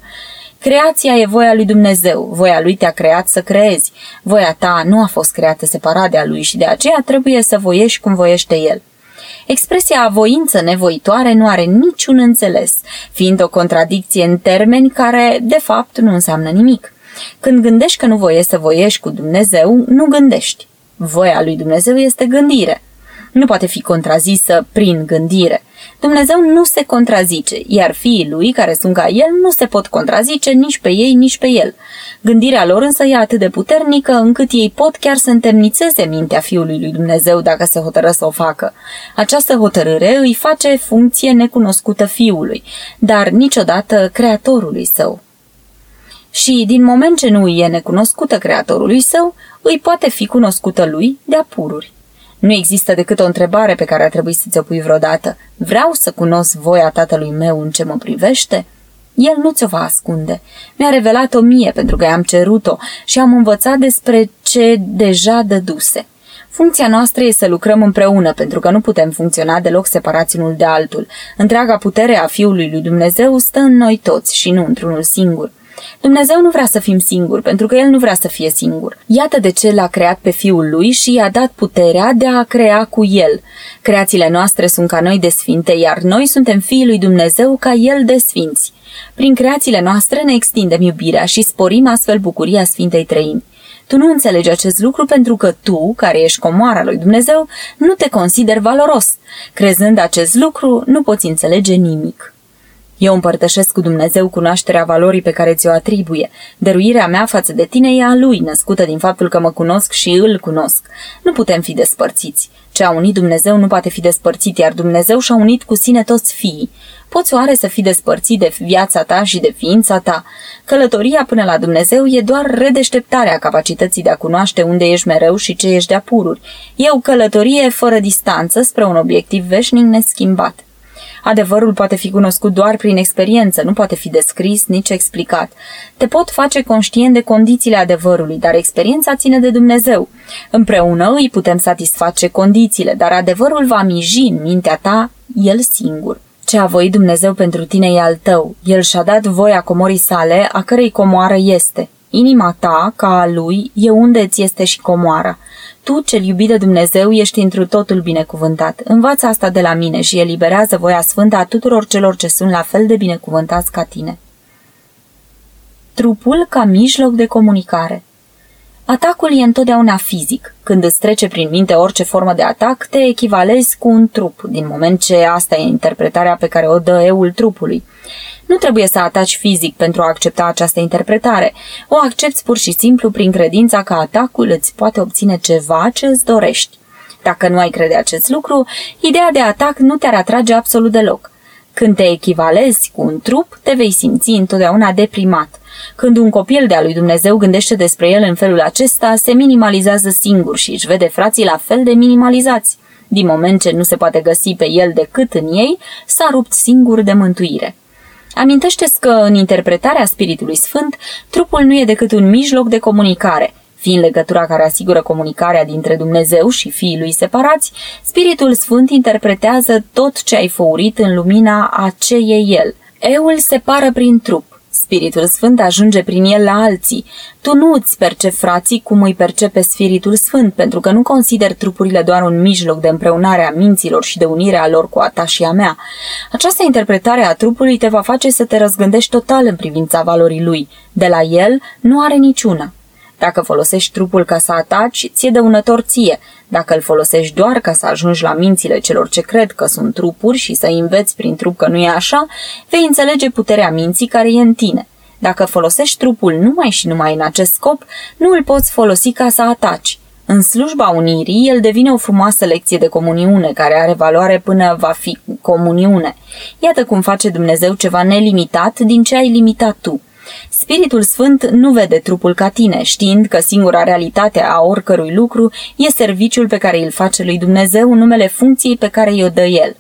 Creația e voia lui Dumnezeu, voia lui te-a creat să creezi. Voia ta nu a fost creată separat de a lui și de aceea trebuie să voiești cum voiește el. Expresia voință nevoitoare nu are niciun înțeles, fiind o contradicție în termeni care, de fapt, nu înseamnă nimic. Când gândești că nu voiești să voiești cu Dumnezeu, nu gândești. Voia lui Dumnezeu este gândire. Nu poate fi contrazisă prin gândire. Dumnezeu nu se contrazice, iar fiii lui, care sunt ca el, nu se pot contrazice nici pe ei, nici pe el. Gândirea lor însă e atât de puternică încât ei pot chiar să întemnițeze mintea fiului lui Dumnezeu dacă se hotără să o facă. Această hotărâre îi face funcție necunoscută fiului, dar niciodată creatorului său. Și din moment ce nu îi e necunoscută creatorului său, îi poate fi cunoscută lui de-a pururi. Nu există decât o întrebare pe care ar trebui să ți-o pui vreodată. Vreau să cunosc voia tatălui meu în ce mă privește? El nu ți-o va ascunde. Mi-a revelat-o mie pentru că i-am cerut-o și am învățat despre ce deja dăduse. Funcția noastră e să lucrăm împreună, pentru că nu putem funcționa deloc separați unul de altul. Întreaga putere a Fiului lui Dumnezeu stă în noi toți și nu într-unul singur. Dumnezeu nu vrea să fim singuri, pentru că El nu vrea să fie singur. Iată de ce l-a creat pe Fiul Lui și i-a dat puterea de a crea cu El. Creațiile noastre sunt ca noi de sfinte, iar noi suntem fiii lui Dumnezeu ca El de sfinți. Prin creațiile noastre ne extindem iubirea și sporim astfel bucuria Sfintei Trăimi. Tu nu înțelegi acest lucru pentru că tu, care ești comoara lui Dumnezeu, nu te consideri valoros. Crezând acest lucru, nu poți înțelege nimic. Eu împărtășesc cu Dumnezeu cunoașterea valorii pe care ți-o atribuie. Dăruirea mea față de tine e a lui, născută din faptul că mă cunosc și îl cunosc. Nu putem fi despărțiți. Ce a unit Dumnezeu nu poate fi despărțit, iar Dumnezeu și-a unit cu sine toți fiii. Poți oare să fii despărțit de viața ta și de ființa ta? Călătoria până la Dumnezeu e doar redeșteptarea capacității de a cunoaște unde ești mereu și ce ești de-a pururi. E o călătorie fără distanță spre un obiectiv veșnic neschimbat. Adevărul poate fi cunoscut doar prin experiență, nu poate fi descris, nici explicat. Te pot face conștient de condițiile adevărului, dar experiența ține de Dumnezeu. Împreună îi putem satisface condițiile, dar adevărul va miji în mintea ta el singur. Ce a voit Dumnezeu pentru tine e al tău. El și-a dat voia comorii sale, a cărei comoară este. Inima ta, ca a lui, e unde îți este și comoara. Tu, cel iubit de Dumnezeu, ești întru totul binecuvântat. Învață asta de la mine și eliberează voia sfântă a tuturor celor ce sunt la fel de binecuvântați ca tine. Trupul ca mijloc de comunicare Atacul e întotdeauna fizic. Când îți trece prin minte orice formă de atac, te echivalezi cu un trup, din moment ce asta e interpretarea pe care o dă eul trupului. Nu trebuie să ataci fizic pentru a accepta această interpretare. O accepti pur și simplu prin credința că atacul îți poate obține ceva ce îți dorești. Dacă nu ai crede acest lucru, ideea de atac nu te-ar atrage absolut deloc. Când te echivalezi cu un trup, te vei simți întotdeauna deprimat. Când un copil de-a lui Dumnezeu gândește despre el în felul acesta, se minimalizează singur și își vede frații la fel de minimalizați. Din moment ce nu se poate găsi pe el decât în ei, s-a rupt singur de mântuire. Amintește că în interpretarea Spiritului Sfânt, trupul nu e decât un mijloc de comunicare. Fiind legătura care asigură comunicarea dintre Dumnezeu și fiii lui separați, Spiritul Sfânt interpretează tot ce ai făurit în lumina a ce e El. Eul separă prin trup. Spiritul Sfânt ajunge prin el la alții. Tu nu îți percepi frații cum îi percepe Spiritul Sfânt, pentru că nu consider trupurile doar un mijloc de împreunare a minților și de unire a lor cu a ta și a mea. Această interpretare a trupului te va face să te răzgândești total în privința valorii lui. De la el nu are niciuna. Dacă folosești trupul ca să ataci, ți-e dăunător ție. Dacă îl folosești doar ca să ajungi la mințile celor ce cred că sunt trupuri și să înveți prin trup că nu e așa, vei înțelege puterea minții care e în tine. Dacă folosești trupul numai și numai în acest scop, nu îl poți folosi ca să ataci. În slujba unirii, el devine o frumoasă lecție de comuniune, care are valoare până va fi comuniune. Iată cum face Dumnezeu ceva nelimitat din ce ai limitat tu – Spiritul Sfânt nu vede trupul ca tine, știind că singura realitate a oricărui lucru e serviciul pe care îl face lui Dumnezeu în numele funcției pe care i-o dă El.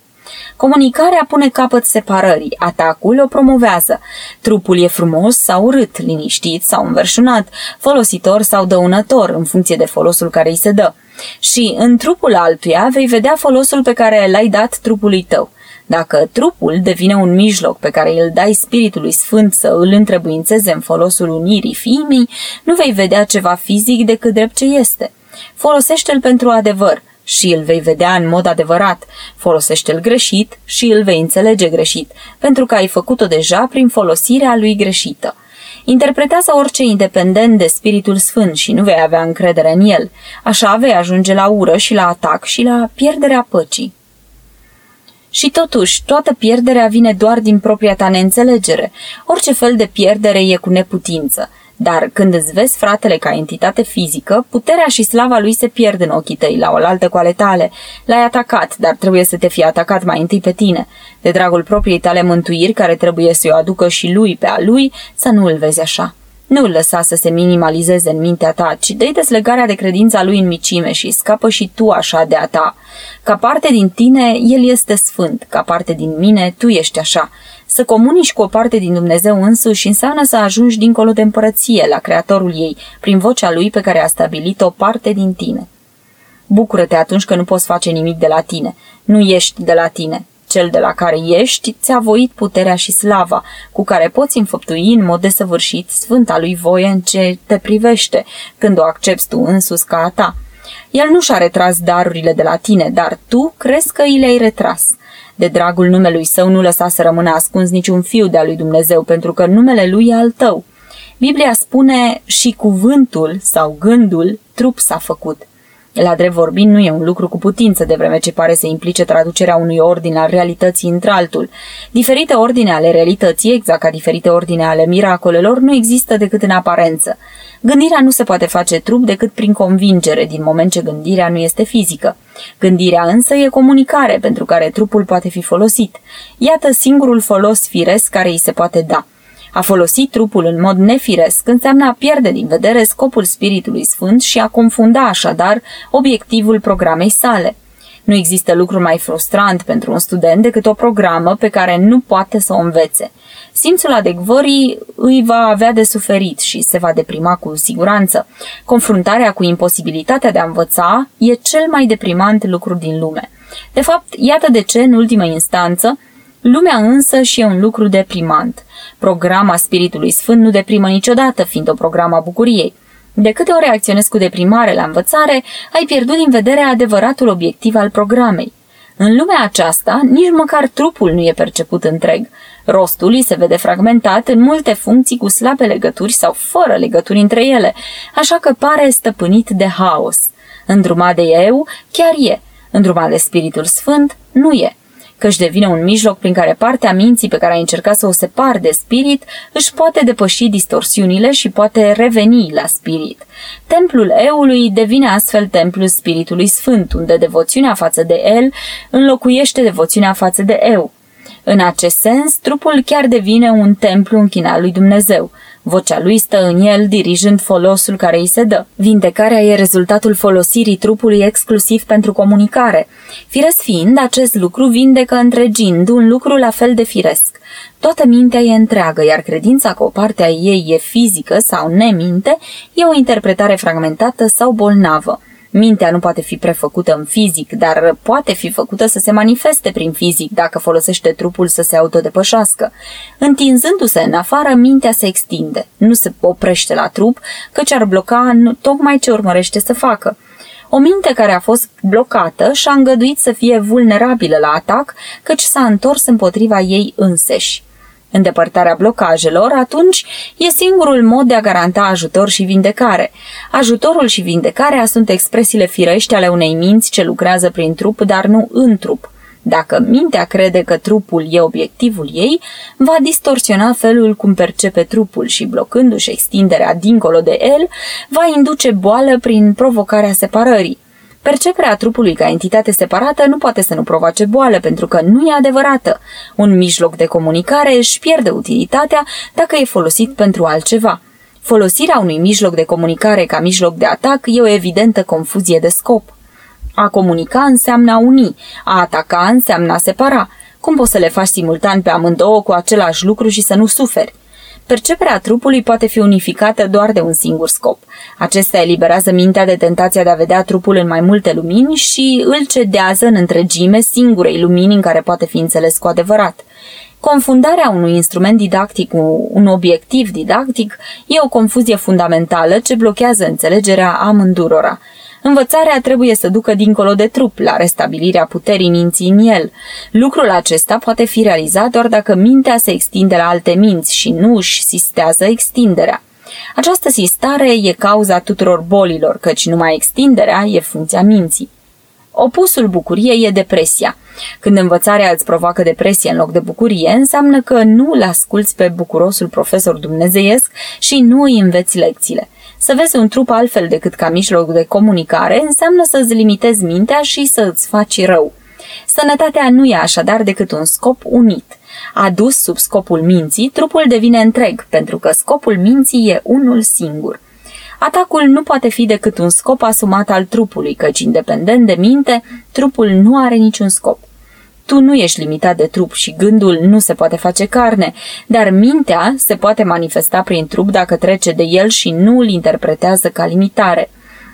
Comunicarea pune capăt separării, atacul o promovează. Trupul e frumos sau urât, liniștit sau înverșunat, folositor sau dăunător, în funcție de folosul care îi se dă. Și în trupul altuia vei vedea folosul pe care l-ai dat trupului tău. Dacă trupul devine un mijloc pe care îl dai Spiritului Sfânt să îl întrebuințeze în folosul unirii fiimii, nu vei vedea ceva fizic decât drept ce este. Folosește-l pentru adevăr și îl vei vedea în mod adevărat. Folosește-l greșit și îl vei înțelege greșit, pentru că ai făcut-o deja prin folosirea lui greșită. Interpretează orice independent de Spiritul Sfânt și nu vei avea încredere în el. Așa vei ajunge la ură și la atac și la pierderea păcii. Și totuși, toată pierderea vine doar din propria ta neînțelegere. Orice fel de pierdere e cu neputință. Dar când îți vezi fratele ca entitate fizică, puterea și slava lui se pierd în ochii tăi, la oaltă cu ale tale. L-ai atacat, dar trebuie să te fie atacat mai întâi pe tine. De dragul propriei tale mântuiri, care trebuie să o aducă și lui pe a lui, să nu îl vezi așa. Nu îl lăsa să se minimalizeze în mintea ta, ci dă-i deslegarea de credința lui în micime și scapă și tu așa de a ta. Ca parte din tine, el este sfânt, ca parte din mine, tu ești așa. Să comunici cu o parte din Dumnezeu însuși înseamnă să ajungi dincolo de împărăție, la Creatorul ei, prin vocea lui pe care a stabilit o parte din tine. Bucură-te atunci că nu poți face nimic de la tine. Nu ești de la tine. Cel de la care ești ți-a voit puterea și slava, cu care poți înfăptui în mod desăvârșit sfânta lui voie în ce te privește, când o accepti tu însus ca a ta. El nu și-a retras darurile de la tine, dar tu crezi că i le-ai retras. De dragul numelui său nu lăsa să rămână ascuns niciun fiu de-a lui Dumnezeu, pentru că numele lui e al tău. Biblia spune și cuvântul sau gândul trup s-a făcut. La drept vorbind, nu e un lucru cu putință, de vreme ce pare să implice traducerea unui ordin al realității într-altul. Diferite ordine ale realității, exact ca diferite ordine ale miracolelor, nu există decât în aparență. Gândirea nu se poate face trup decât prin convingere, din moment ce gândirea nu este fizică. Gândirea însă e comunicare, pentru care trupul poate fi folosit. Iată singurul folos firesc care îi se poate da. A folosi trupul în mod nefiresc înseamnă a pierde din vedere scopul Spiritului Sfânt și a confunda așadar obiectivul programei sale. Nu există lucru mai frustrant pentru un student decât o programă pe care nu poate să o învețe. Simțul adecvării îi va avea de suferit și se va deprima cu siguranță. Confruntarea cu imposibilitatea de a învăța e cel mai deprimant lucru din lume. De fapt, iată de ce, în ultimă instanță, lumea însă și e un lucru deprimant. Programa Spiritului Sfânt nu deprimă niciodată, fiind o programă a bucuriei. De câte ori reacționezi cu deprimare la învățare, ai pierdut din vedere adevăratul obiectiv al programei. În lumea aceasta, nici măcar trupul nu e perceput întreg. Rostul îi se vede fragmentat în multe funcții cu slabe legături sau fără legături între ele, așa că pare stăpânit de haos. Îndrumat de eu, chiar e. Îndrumat de Spiritul Sfânt, nu e că își devine un mijloc prin care partea minții pe care a încercat să o separ de spirit își poate depăși distorsiunile și poate reveni la spirit. Templul eului devine astfel templul spiritului sfânt, unde devoțiunea față de el înlocuiește devoțiunea față de eu. În acest sens, trupul chiar devine un templu închinat lui Dumnezeu. Vocea lui stă în el, dirijând folosul care îi se dă. Vindecarea e rezultatul folosirii trupului exclusiv pentru comunicare. Firesc fiind, acest lucru vindecă întregind un lucru la fel de firesc. Toată mintea e întreagă, iar credința că o parte a ei e fizică sau neminte e o interpretare fragmentată sau bolnavă. Mintea nu poate fi prefăcută în fizic, dar poate fi făcută să se manifeste prin fizic dacă folosește trupul să se autodepășească. Întinzându-se în afară, mintea se extinde. Nu se oprește la trup, căci ar bloca în tocmai ce urmărește să facă. O minte care a fost blocată și-a îngăduit să fie vulnerabilă la atac, căci s-a întors împotriva ei înseși îndepărtarea blocajelor, atunci e singurul mod de a garanta ajutor și vindecare. Ajutorul și vindecarea sunt expresiile firești ale unei minți ce lucrează prin trup, dar nu în trup. Dacă mintea crede că trupul e obiectivul ei, va distorsiona felul cum percepe trupul și, blocându-și extinderea dincolo de el, va induce boală prin provocarea separării. Perceperea trupului ca entitate separată nu poate să nu provoace boală, pentru că nu e adevărată. Un mijloc de comunicare își pierde utilitatea dacă e folosit pentru altceva. Folosirea unui mijloc de comunicare ca mijloc de atac e o evidentă confuzie de scop. A comunica înseamnă a uni, a ataca înseamnă a separa. Cum poți să le faci simultan pe amândouă cu același lucru și să nu suferi? Perceperea trupului poate fi unificată doar de un singur scop. Acesta eliberează mintea de tentația de a vedea trupul în mai multe lumini și îl cedează în întregime singurei lumini în care poate fi înțeles cu adevărat. Confundarea unui instrument didactic cu un obiectiv didactic e o confuzie fundamentală ce blochează înțelegerea amândurora. Învățarea trebuie să ducă dincolo de trup, la restabilirea puterii minții în el. Lucrul acesta poate fi realizat doar dacă mintea se extinde la alte minți și nu își sistează extinderea. Această sistare e cauza tuturor bolilor, căci numai extinderea e funcția minții. Opusul bucuriei e depresia. Când învățarea îți provoacă depresie în loc de bucurie, înseamnă că nu îl asculți pe bucurosul profesor dumnezeiesc și nu îi înveți lecțiile. Să vezi un trup altfel decât ca mijloc de comunicare înseamnă să-ți limitezi mintea și să îți faci rău. Sănătatea nu e așadar decât un scop unit. Adus sub scopul minții, trupul devine întreg, pentru că scopul minții e unul singur. Atacul nu poate fi decât un scop asumat al trupului, căci independent de minte, trupul nu are niciun scop. Tu nu ești limitat de trup și gândul nu se poate face carne, dar mintea se poate manifesta prin trup dacă trece de el și nu îl interpretează ca limitare.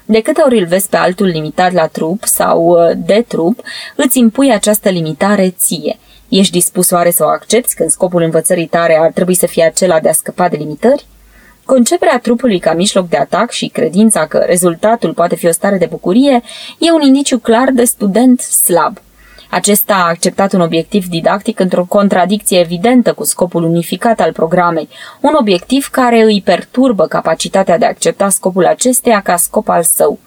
De câte ori îl vezi pe altul limitat la trup sau uh, de trup, îți impui această limitare ție. Ești dispus oare să o accepti când scopul învățării tare ar trebui să fie acela de a scăpa de limitări? Conceperea trupului ca mijloc de atac și credința că rezultatul poate fi o stare de bucurie e un indiciu clar de student slab. Acesta a acceptat un obiectiv didactic într-o contradicție evidentă cu scopul unificat al programei, un obiectiv care îi perturbă capacitatea de a accepta scopul acesteia ca scop al său.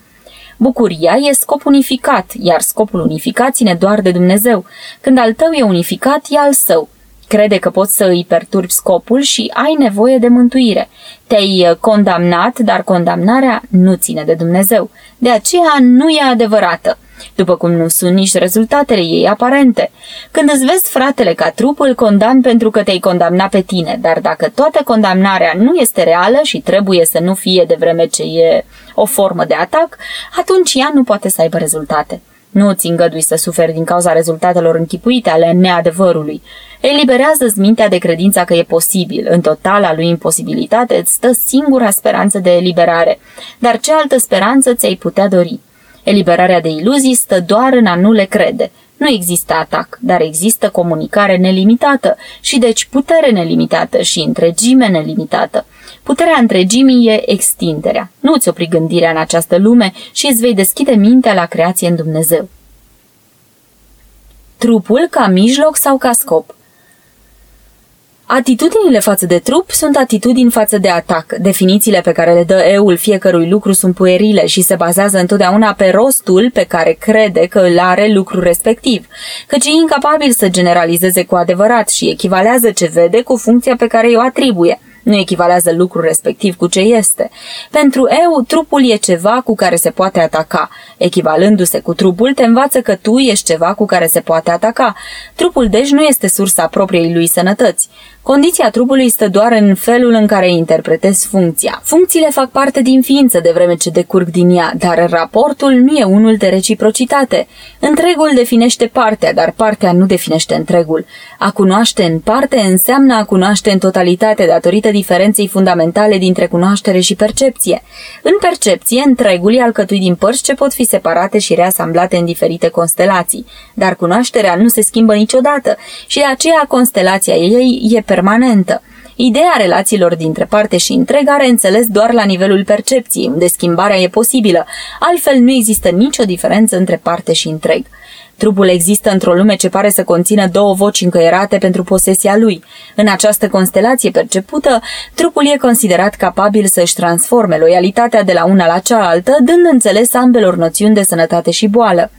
Bucuria e scop unificat, iar scopul unificat ține doar de Dumnezeu. Când al tău e unificat, e al său. Crede că poți să îi perturbi scopul și ai nevoie de mântuire. Te-ai condamnat, dar condamnarea nu ține de Dumnezeu. De aceea nu e adevărată după cum nu sunt nici rezultatele ei aparente. Când îți vezi fratele ca trup, îl condamn pentru că te-ai condamnat pe tine, dar dacă toată condamnarea nu este reală și trebuie să nu fie de vreme ce e o formă de atac, atunci ea nu poate să aibă rezultate. Nu îți îngădui să suferi din cauza rezultatelor închipuite ale neadevărului. Eliberează-ți mintea de credința că e posibil. În totala lui imposibilitate îți stă singura speranță de eliberare. Dar ce altă speranță ți-ai putea dori? Eliberarea de iluzii stă doar în a nu le crede. Nu există atac, dar există comunicare nelimitată și deci putere nelimitată și întregime nelimitată. Puterea întregimii e extinderea. Nu ți opri gândirea în această lume și îți vei deschide mintea la creație în Dumnezeu. Trupul ca mijloc sau ca scop – Atitudinile față de trup sunt atitudini față de atac. Definițiile pe care le dă eul fiecărui lucru sunt puerile și se bazează întotdeauna pe rostul pe care crede că îl are lucrul respectiv, căci e incapabil să generalizeze cu adevărat și echivalează ce vede cu funcția pe care o atribuie. Nu echivalează lucrul respectiv cu ce este. Pentru eu, trupul e ceva cu care se poate ataca. Echivalându-se cu trupul, te învață că tu ești ceva cu care se poate ataca. Trupul deci nu este sursa propriei lui sănătăți. Condiția trupului stă doar în felul în care interpretezi funcția. Funcțiile fac parte din ființă de vreme ce decurg din ea, dar raportul nu e unul de reciprocitate. Întregul definește partea, dar partea nu definește întregul. A cunoaște în parte înseamnă a cunoaște în totalitate datorită diferenței fundamentale dintre cunoaștere și percepție. În percepție, întregul e alcătuit din părți ce pot fi separate și reasamblate în diferite constelații, dar cunoașterea nu se schimbă niciodată și de aceea constelația ei e permanentă. Ideea relațiilor dintre parte și întreg are înțeles doar la nivelul percepției, unde schimbarea e posibilă, altfel nu există nicio diferență între parte și întreg. Trupul există într-o lume ce pare să conțină două voci încăierate pentru posesia lui. În această constelație percepută, trupul e considerat capabil să-și transforme loialitatea de la una la cealaltă, dând înțeles ambelor noțiuni de sănătate și boală.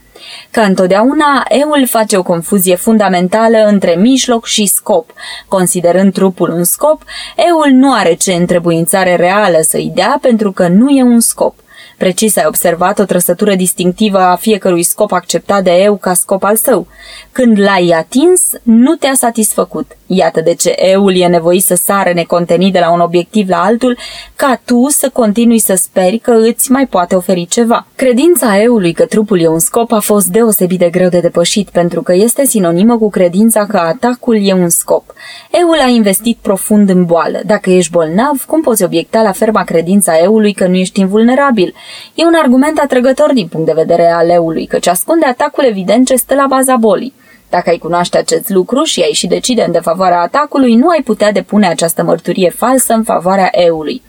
Ca întotdeauna, eul face o confuzie fundamentală între mijloc și scop. Considerând trupul un scop, eul nu are ce întrebuințare reală să-i dea pentru că nu e un scop. Precis ai observat o trăsătură distinctivă a fiecărui scop acceptat de eu ca scop al său. Când l-ai atins, nu te-a satisfăcut. Iată de ce eul e nevoit să sară necontenit de la un obiectiv la altul, ca tu să continui să speri că îți mai poate oferi ceva. Credința eului că trupul e un scop a fost deosebit de greu de depășit, pentru că este sinonimă cu credința că atacul e un scop. Eul a investit profund în boală. Dacă ești bolnav, cum poți obiecta la ferma credința eului că nu ești invulnerabil? E un argument atrăgător din punct de vedere al eului, căci ascunde atacul evident ce stă la baza bolii. Dacă ai cunoaște acest lucru și ai și decide în defavoarea atacului, nu ai putea depune această mărturie falsă în favoarea eului.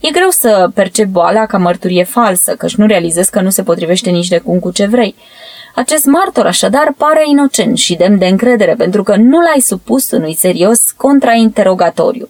E greu să percepi boala ca mărturie falsă, căci nu realizezi că nu se potrivește nici de cum cu ce vrei. Acest martor așadar pare inocent și demn de încredere pentru că nu l-ai supus unui serios contrainterogatoriu.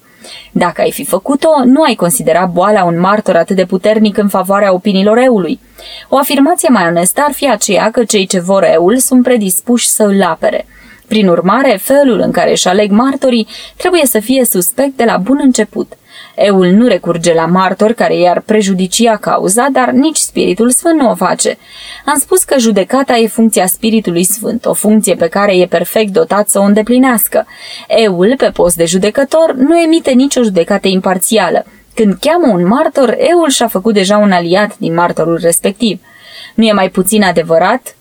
Dacă ai fi făcut-o, nu ai considera boala un martor atât de puternic în favoarea opiniilor eului. O afirmație mai onestă ar fi aceea că cei ce vor eul sunt predispuși să îl apere. Prin urmare, felul în care își aleg martorii trebuie să fie suspect de la bun început – Eul nu recurge la martori care i-ar prejudicia cauza, dar nici Spiritul Sfânt nu o face. Am spus că judecata e funcția Spiritului Sfânt, o funcție pe care e perfect dotat să o îndeplinească. Eul, pe post de judecător, nu emite nicio judecată imparțială. Când cheamă un martor, Eul și-a făcut deja un aliat din martorul respectiv. Nu e mai puțin adevărat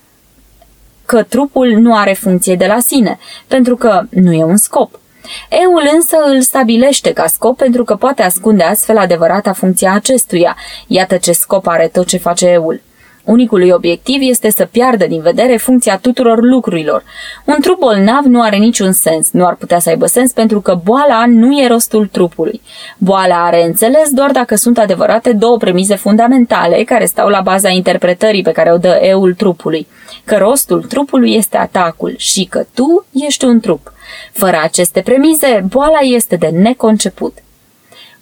că trupul nu are funcție de la sine, pentru că nu e un scop. Eul însă îl stabilește ca scop pentru că poate ascunde astfel adevărata funcția acestuia. Iată ce scop are tot ce face Eul. Unicului obiectiv este să piardă din vedere funcția tuturor lucrurilor. Un trup bolnav nu are niciun sens, nu ar putea să aibă sens pentru că boala nu e rostul trupului. Boala are înțeles doar dacă sunt adevărate două premize fundamentale care stau la baza interpretării pe care o dă eul trupului, că rostul trupului este atacul și că tu ești un trup. Fără aceste premize, boala este de neconceput.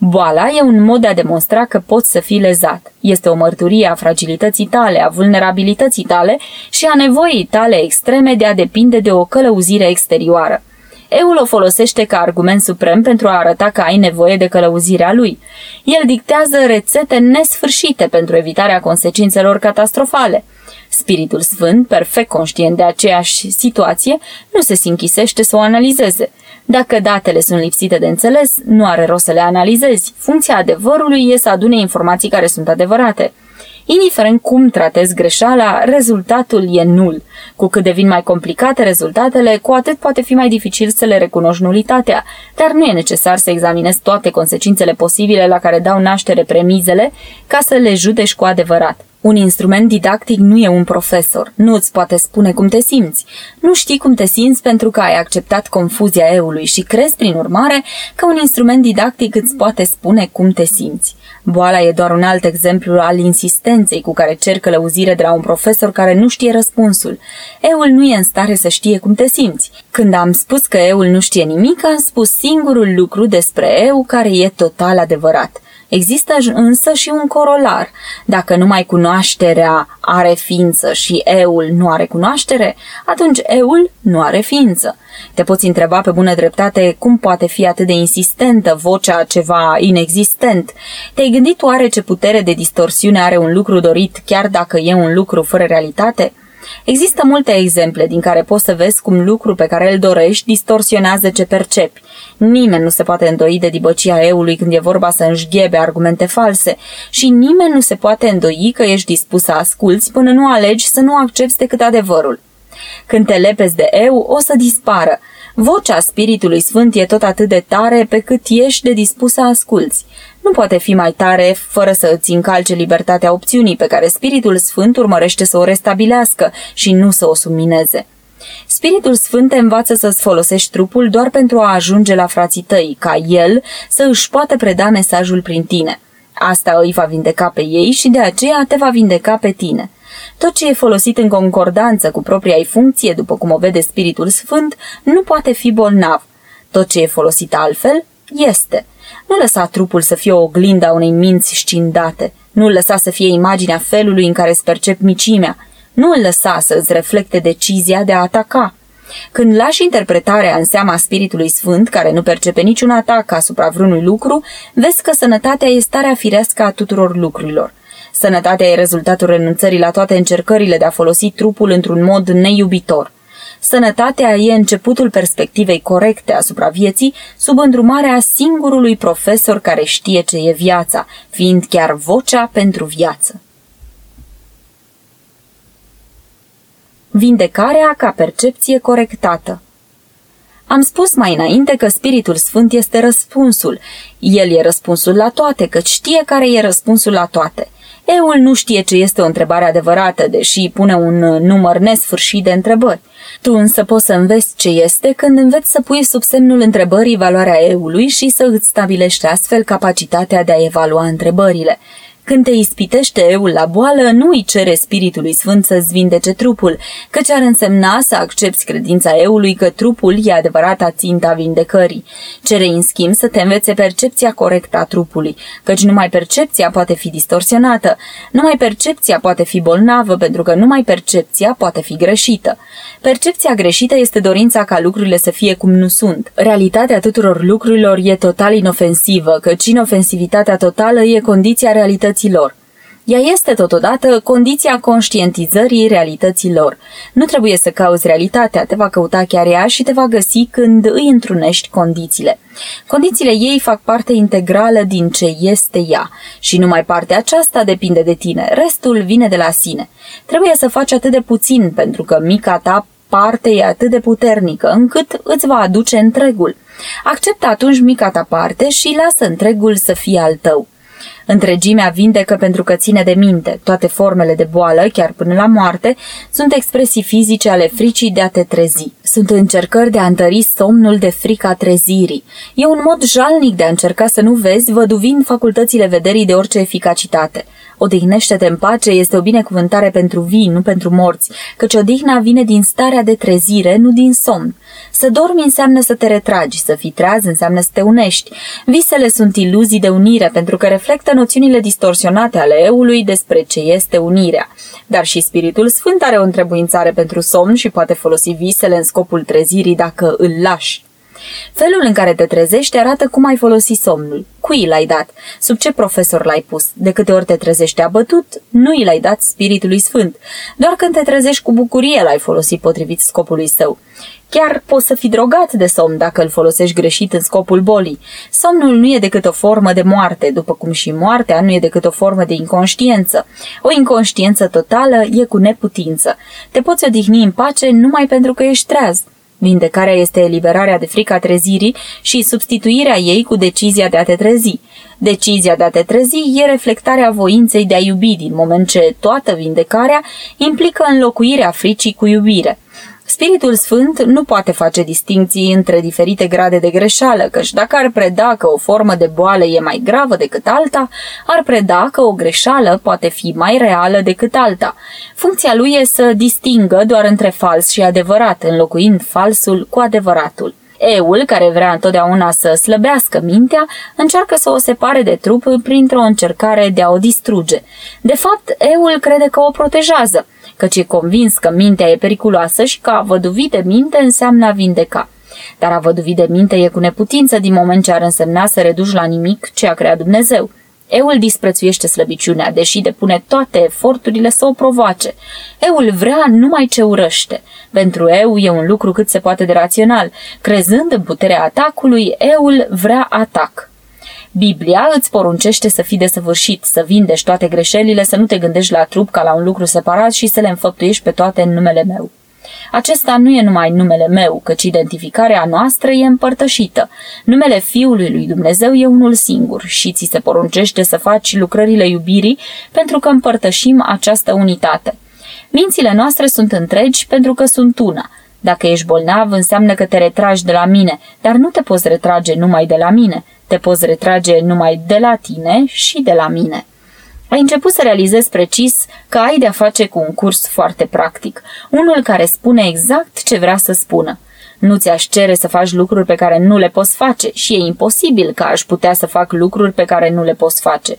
Boala e un mod de a demonstra că poți să fii lezat. Este o mărturie a fragilității tale, a vulnerabilității tale și a nevoii tale extreme de a depinde de o călăuzire exterioară. Eul o folosește ca argument suprem pentru a arăta că ai nevoie de călăuzirea lui. El dictează rețete nesfârșite pentru evitarea consecințelor catastrofale. Spiritul Sfânt, perfect conștient de aceeași situație, nu se sinchisește să o analizeze. Dacă datele sunt lipsite de înțeles, nu are rost să le analizezi. Funcția adevărului e să adune informații care sunt adevărate. Indiferent cum tratezi greșeala, rezultatul e nul. Cu cât devin mai complicate rezultatele, cu atât poate fi mai dificil să le recunoști nulitatea, dar nu e necesar să examinezi toate consecințele posibile la care dau naștere premizele ca să le judești cu adevărat. Un instrument didactic nu e un profesor, nu îți poate spune cum te simți. Nu știi cum te simți pentru că ai acceptat confuzia eului și crezi, prin urmare, că un instrument didactic îți poate spune cum te simți. Boala e doar un alt exemplu al insistenței cu care cer călăuzire de la un profesor care nu știe răspunsul. Eul nu e în stare să știe cum te simți. Când am spus că eul nu știe nimic, am spus singurul lucru despre eu care e total adevărat. Există însă și un corolar. Dacă numai cunoașterea are ființă și eul nu are cunoaștere, atunci eul nu are ființă. Te poți întreba pe bună dreptate cum poate fi atât de insistentă vocea ceva inexistent. Te-ai gândit oare ce putere de distorsiune are un lucru dorit chiar dacă e un lucru fără realitate? Există multe exemple din care poți să vezi cum lucru pe care îl dorești distorsionează ce percepi. Nimeni nu se poate îndoi de dibăcia eului când e vorba să înșghebe argumente false și nimeni nu se poate îndoi că ești dispus să asculți până nu alegi să nu accepti decât adevărul. Când te lepezi de eu, o să dispară. Vocea Spiritului Sfânt e tot atât de tare pe cât ești de dispus să asculți. Nu poate fi mai tare fără să îți încalce libertatea opțiunii pe care Spiritul Sfânt urmărește să o restabilească și nu să o submineze. Spiritul Sfânt te învață să-ți folosești trupul doar pentru a ajunge la frații tăi, ca el să își poată preda mesajul prin tine. Asta îi va vindeca pe ei și de aceea te va vindeca pe tine. Tot ce e folosit în concordanță cu propria ei funcție, după cum o vede Spiritul Sfânt, nu poate fi bolnav. Tot ce e folosit altfel, este. Nu lăsa trupul să fie o oglindă a unei minți scindate. Nu lăsa să fie imaginea felului în care îți percep micimea. Nu îl lăsa să îți reflecte decizia de a ataca. Când lași interpretarea în seama Spiritului Sfânt, care nu percepe niciun atac asupra vreunui lucru, vezi că sănătatea e starea firească a tuturor lucrurilor. Sănătatea e rezultatul renunțării la toate încercările de a folosi trupul într-un mod neiubitor. Sănătatea e începutul perspectivei corecte asupra vieții sub îndrumarea singurului profesor care știe ce e viața, fiind chiar vocea pentru viață. Vindecarea ca percepție corectată am spus mai înainte că Spiritul Sfânt este răspunsul. El e răspunsul la toate, că știe care e răspunsul la toate. Eul nu știe ce este o întrebare adevărată, deși pune un număr nesfârșit de întrebări. Tu însă poți să înveți ce este când înveți să pui sub semnul întrebării valoarea eului și să îți stabilești astfel capacitatea de a evalua întrebările. Când te ispitește eul la boală, nu îi cere Spiritului Sfânt să-ți vindece trupul, căci ar însemna să accepti credința eului că trupul e adevărata ținta vindecării. Cere în schimb să te învețe percepția corectă a trupului, căci numai percepția poate fi distorsionată, numai percepția poate fi bolnavă, pentru că numai percepția poate fi greșită. Percepția greșită este dorința ca lucrurile să fie cum nu sunt. Realitatea tuturor lucrurilor e total inofensivă, căci inofensivitatea totală e condiția realității realităților. Ea este totodată condiția conștientizării realităților. Nu trebuie să cauți realitatea, te va căuta chiar ea și te va găsi când îi întrunești condițiile. Condițiile ei fac parte integrală din ce este ea și numai partea aceasta depinde de tine, restul vine de la sine. Trebuie să faci atât de puțin pentru că mica ta parte e atât de puternică încât îți va aduce întregul. Acceptă atunci mica ta parte și lasă întregul să fie al tău. Întregimea vindecă pentru că ține de minte. Toate formele de boală, chiar până la moarte, sunt expresii fizice ale fricii de a te trezi. Sunt încercări de a întări somnul de frica trezirii. E un mod jalnic de a încerca să nu vezi, văduvind facultățile vederii de orice eficacitate. Odihnește-te în pace este o binecuvântare pentru vii, nu pentru morți, căci odihna vine din starea de trezire, nu din somn. Să dormi înseamnă să te retragi, să fii treaz înseamnă să te unești. Visele sunt iluzii de unire pentru că reflectă noțiunile distorsionate ale eului despre ce este unirea. Dar și Spiritul Sfânt are o întrebuințare pentru somn și poate folosi visele în scopul trezirii dacă îl lași. Felul în care te trezești arată cum ai folosit somnul. Cui l-ai dat? Sub ce profesor l-ai pus? De câte ori te trezești abătut, nu i l-ai dat Spiritului Sfânt. Doar când te trezești cu bucurie l-ai folosit potrivit scopului său. Chiar poți să fii drogat de somn dacă îl folosești greșit în scopul bolii. Somnul nu e decât o formă de moarte, după cum și moartea nu e decât o formă de inconștiență. O inconștiență totală e cu neputință. Te poți odihni în pace numai pentru că ești treaz. Vindecarea este eliberarea de frica trezirii și substituirea ei cu decizia de a te trezi. Decizia de a te trezi e reflectarea voinței de a iubi, din moment ce toată vindecarea implică înlocuirea fricii cu iubire. Spiritul Sfânt nu poate face distinții între diferite grade de greșeală, căci dacă ar preda că o formă de boală e mai gravă decât alta, ar preda că o greșeală poate fi mai reală decât alta. Funcția lui e să distingă doar între fals și adevărat, înlocuind falsul cu adevăratul. Eul, care vrea întotdeauna să slăbească mintea, încearcă să o separe de trup printr-o încercare de a o distruge. De fapt, Eul crede că o protejează, căci e convins că mintea e periculoasă și că a văduvi de minte înseamnă a vindeca. Dar a văduvi de minte e cu neputință din moment ce ar însemna să reduci la nimic ce a creat Dumnezeu. Eul disprețuiește slăbiciunea, deși depune toate eforturile să o provoace. Eul vrea numai ce urăște. Pentru eu e un lucru cât se poate de rațional. Crezând în puterea atacului, eul vrea atac. Biblia îți poruncește să fii desăvârșit, să vindești toate greșelile, să nu te gândești la trup ca la un lucru separat și să le înfăptuiești pe toate în numele meu. Acesta nu e numai numele meu, căci identificarea noastră e împărtășită. Numele Fiului lui Dumnezeu e unul singur și ți se poruncește să faci lucrările iubirii pentru că împărtășim această unitate. Mințile noastre sunt întregi pentru că sunt una. Dacă ești bolnav, înseamnă că te retragi de la mine, dar nu te poți retrage numai de la mine, te poți retrage numai de la tine și de la mine. Ai început să realizezi precis că ai de-a face cu un curs foarte practic, unul care spune exact ce vrea să spună. Nu ți-aș cere să faci lucruri pe care nu le poți face și e imposibil ca aș putea să fac lucruri pe care nu le poți face.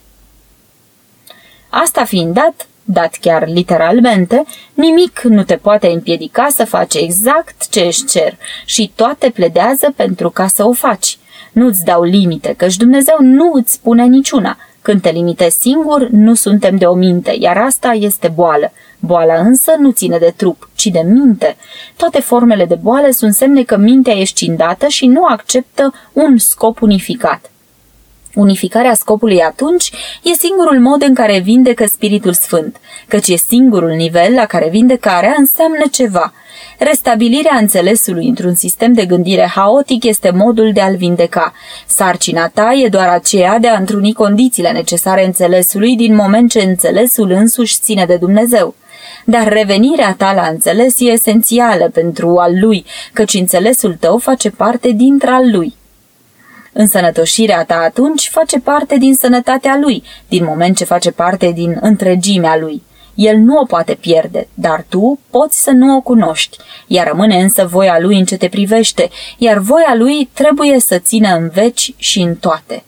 Asta fiind dat, dat chiar literalmente, nimic nu te poate împiedica să faci exact ce își cer și toate pledează pentru ca să o faci. Nu-ți dau limite, căci Dumnezeu nu îți spune niciuna. Când te limitezi singur, nu suntem de o minte, iar asta este boală. Boala însă nu ține de trup, ci de minte. Toate formele de boală sunt semne că mintea e scindată și nu acceptă un scop unificat. Unificarea scopului atunci e singurul mod în care vindecă Spiritul Sfânt, căci e singurul nivel la care vindecarea înseamnă ceva. Restabilirea înțelesului într-un sistem de gândire haotic este modul de a-l vindeca. Sarcina ta e doar aceea de a întruni condițiile necesare înțelesului din moment ce înțelesul însuși ține de Dumnezeu dar revenirea ta la înțeles e esențială pentru al lui, căci înțelesul tău face parte dintre al lui. Însănătoșirea ta atunci face parte din sănătatea lui, din moment ce face parte din întregimea lui. El nu o poate pierde, dar tu poți să nu o cunoști, iar rămâne însă voia lui în ce te privește, iar voia lui trebuie să țină în veci și în toate.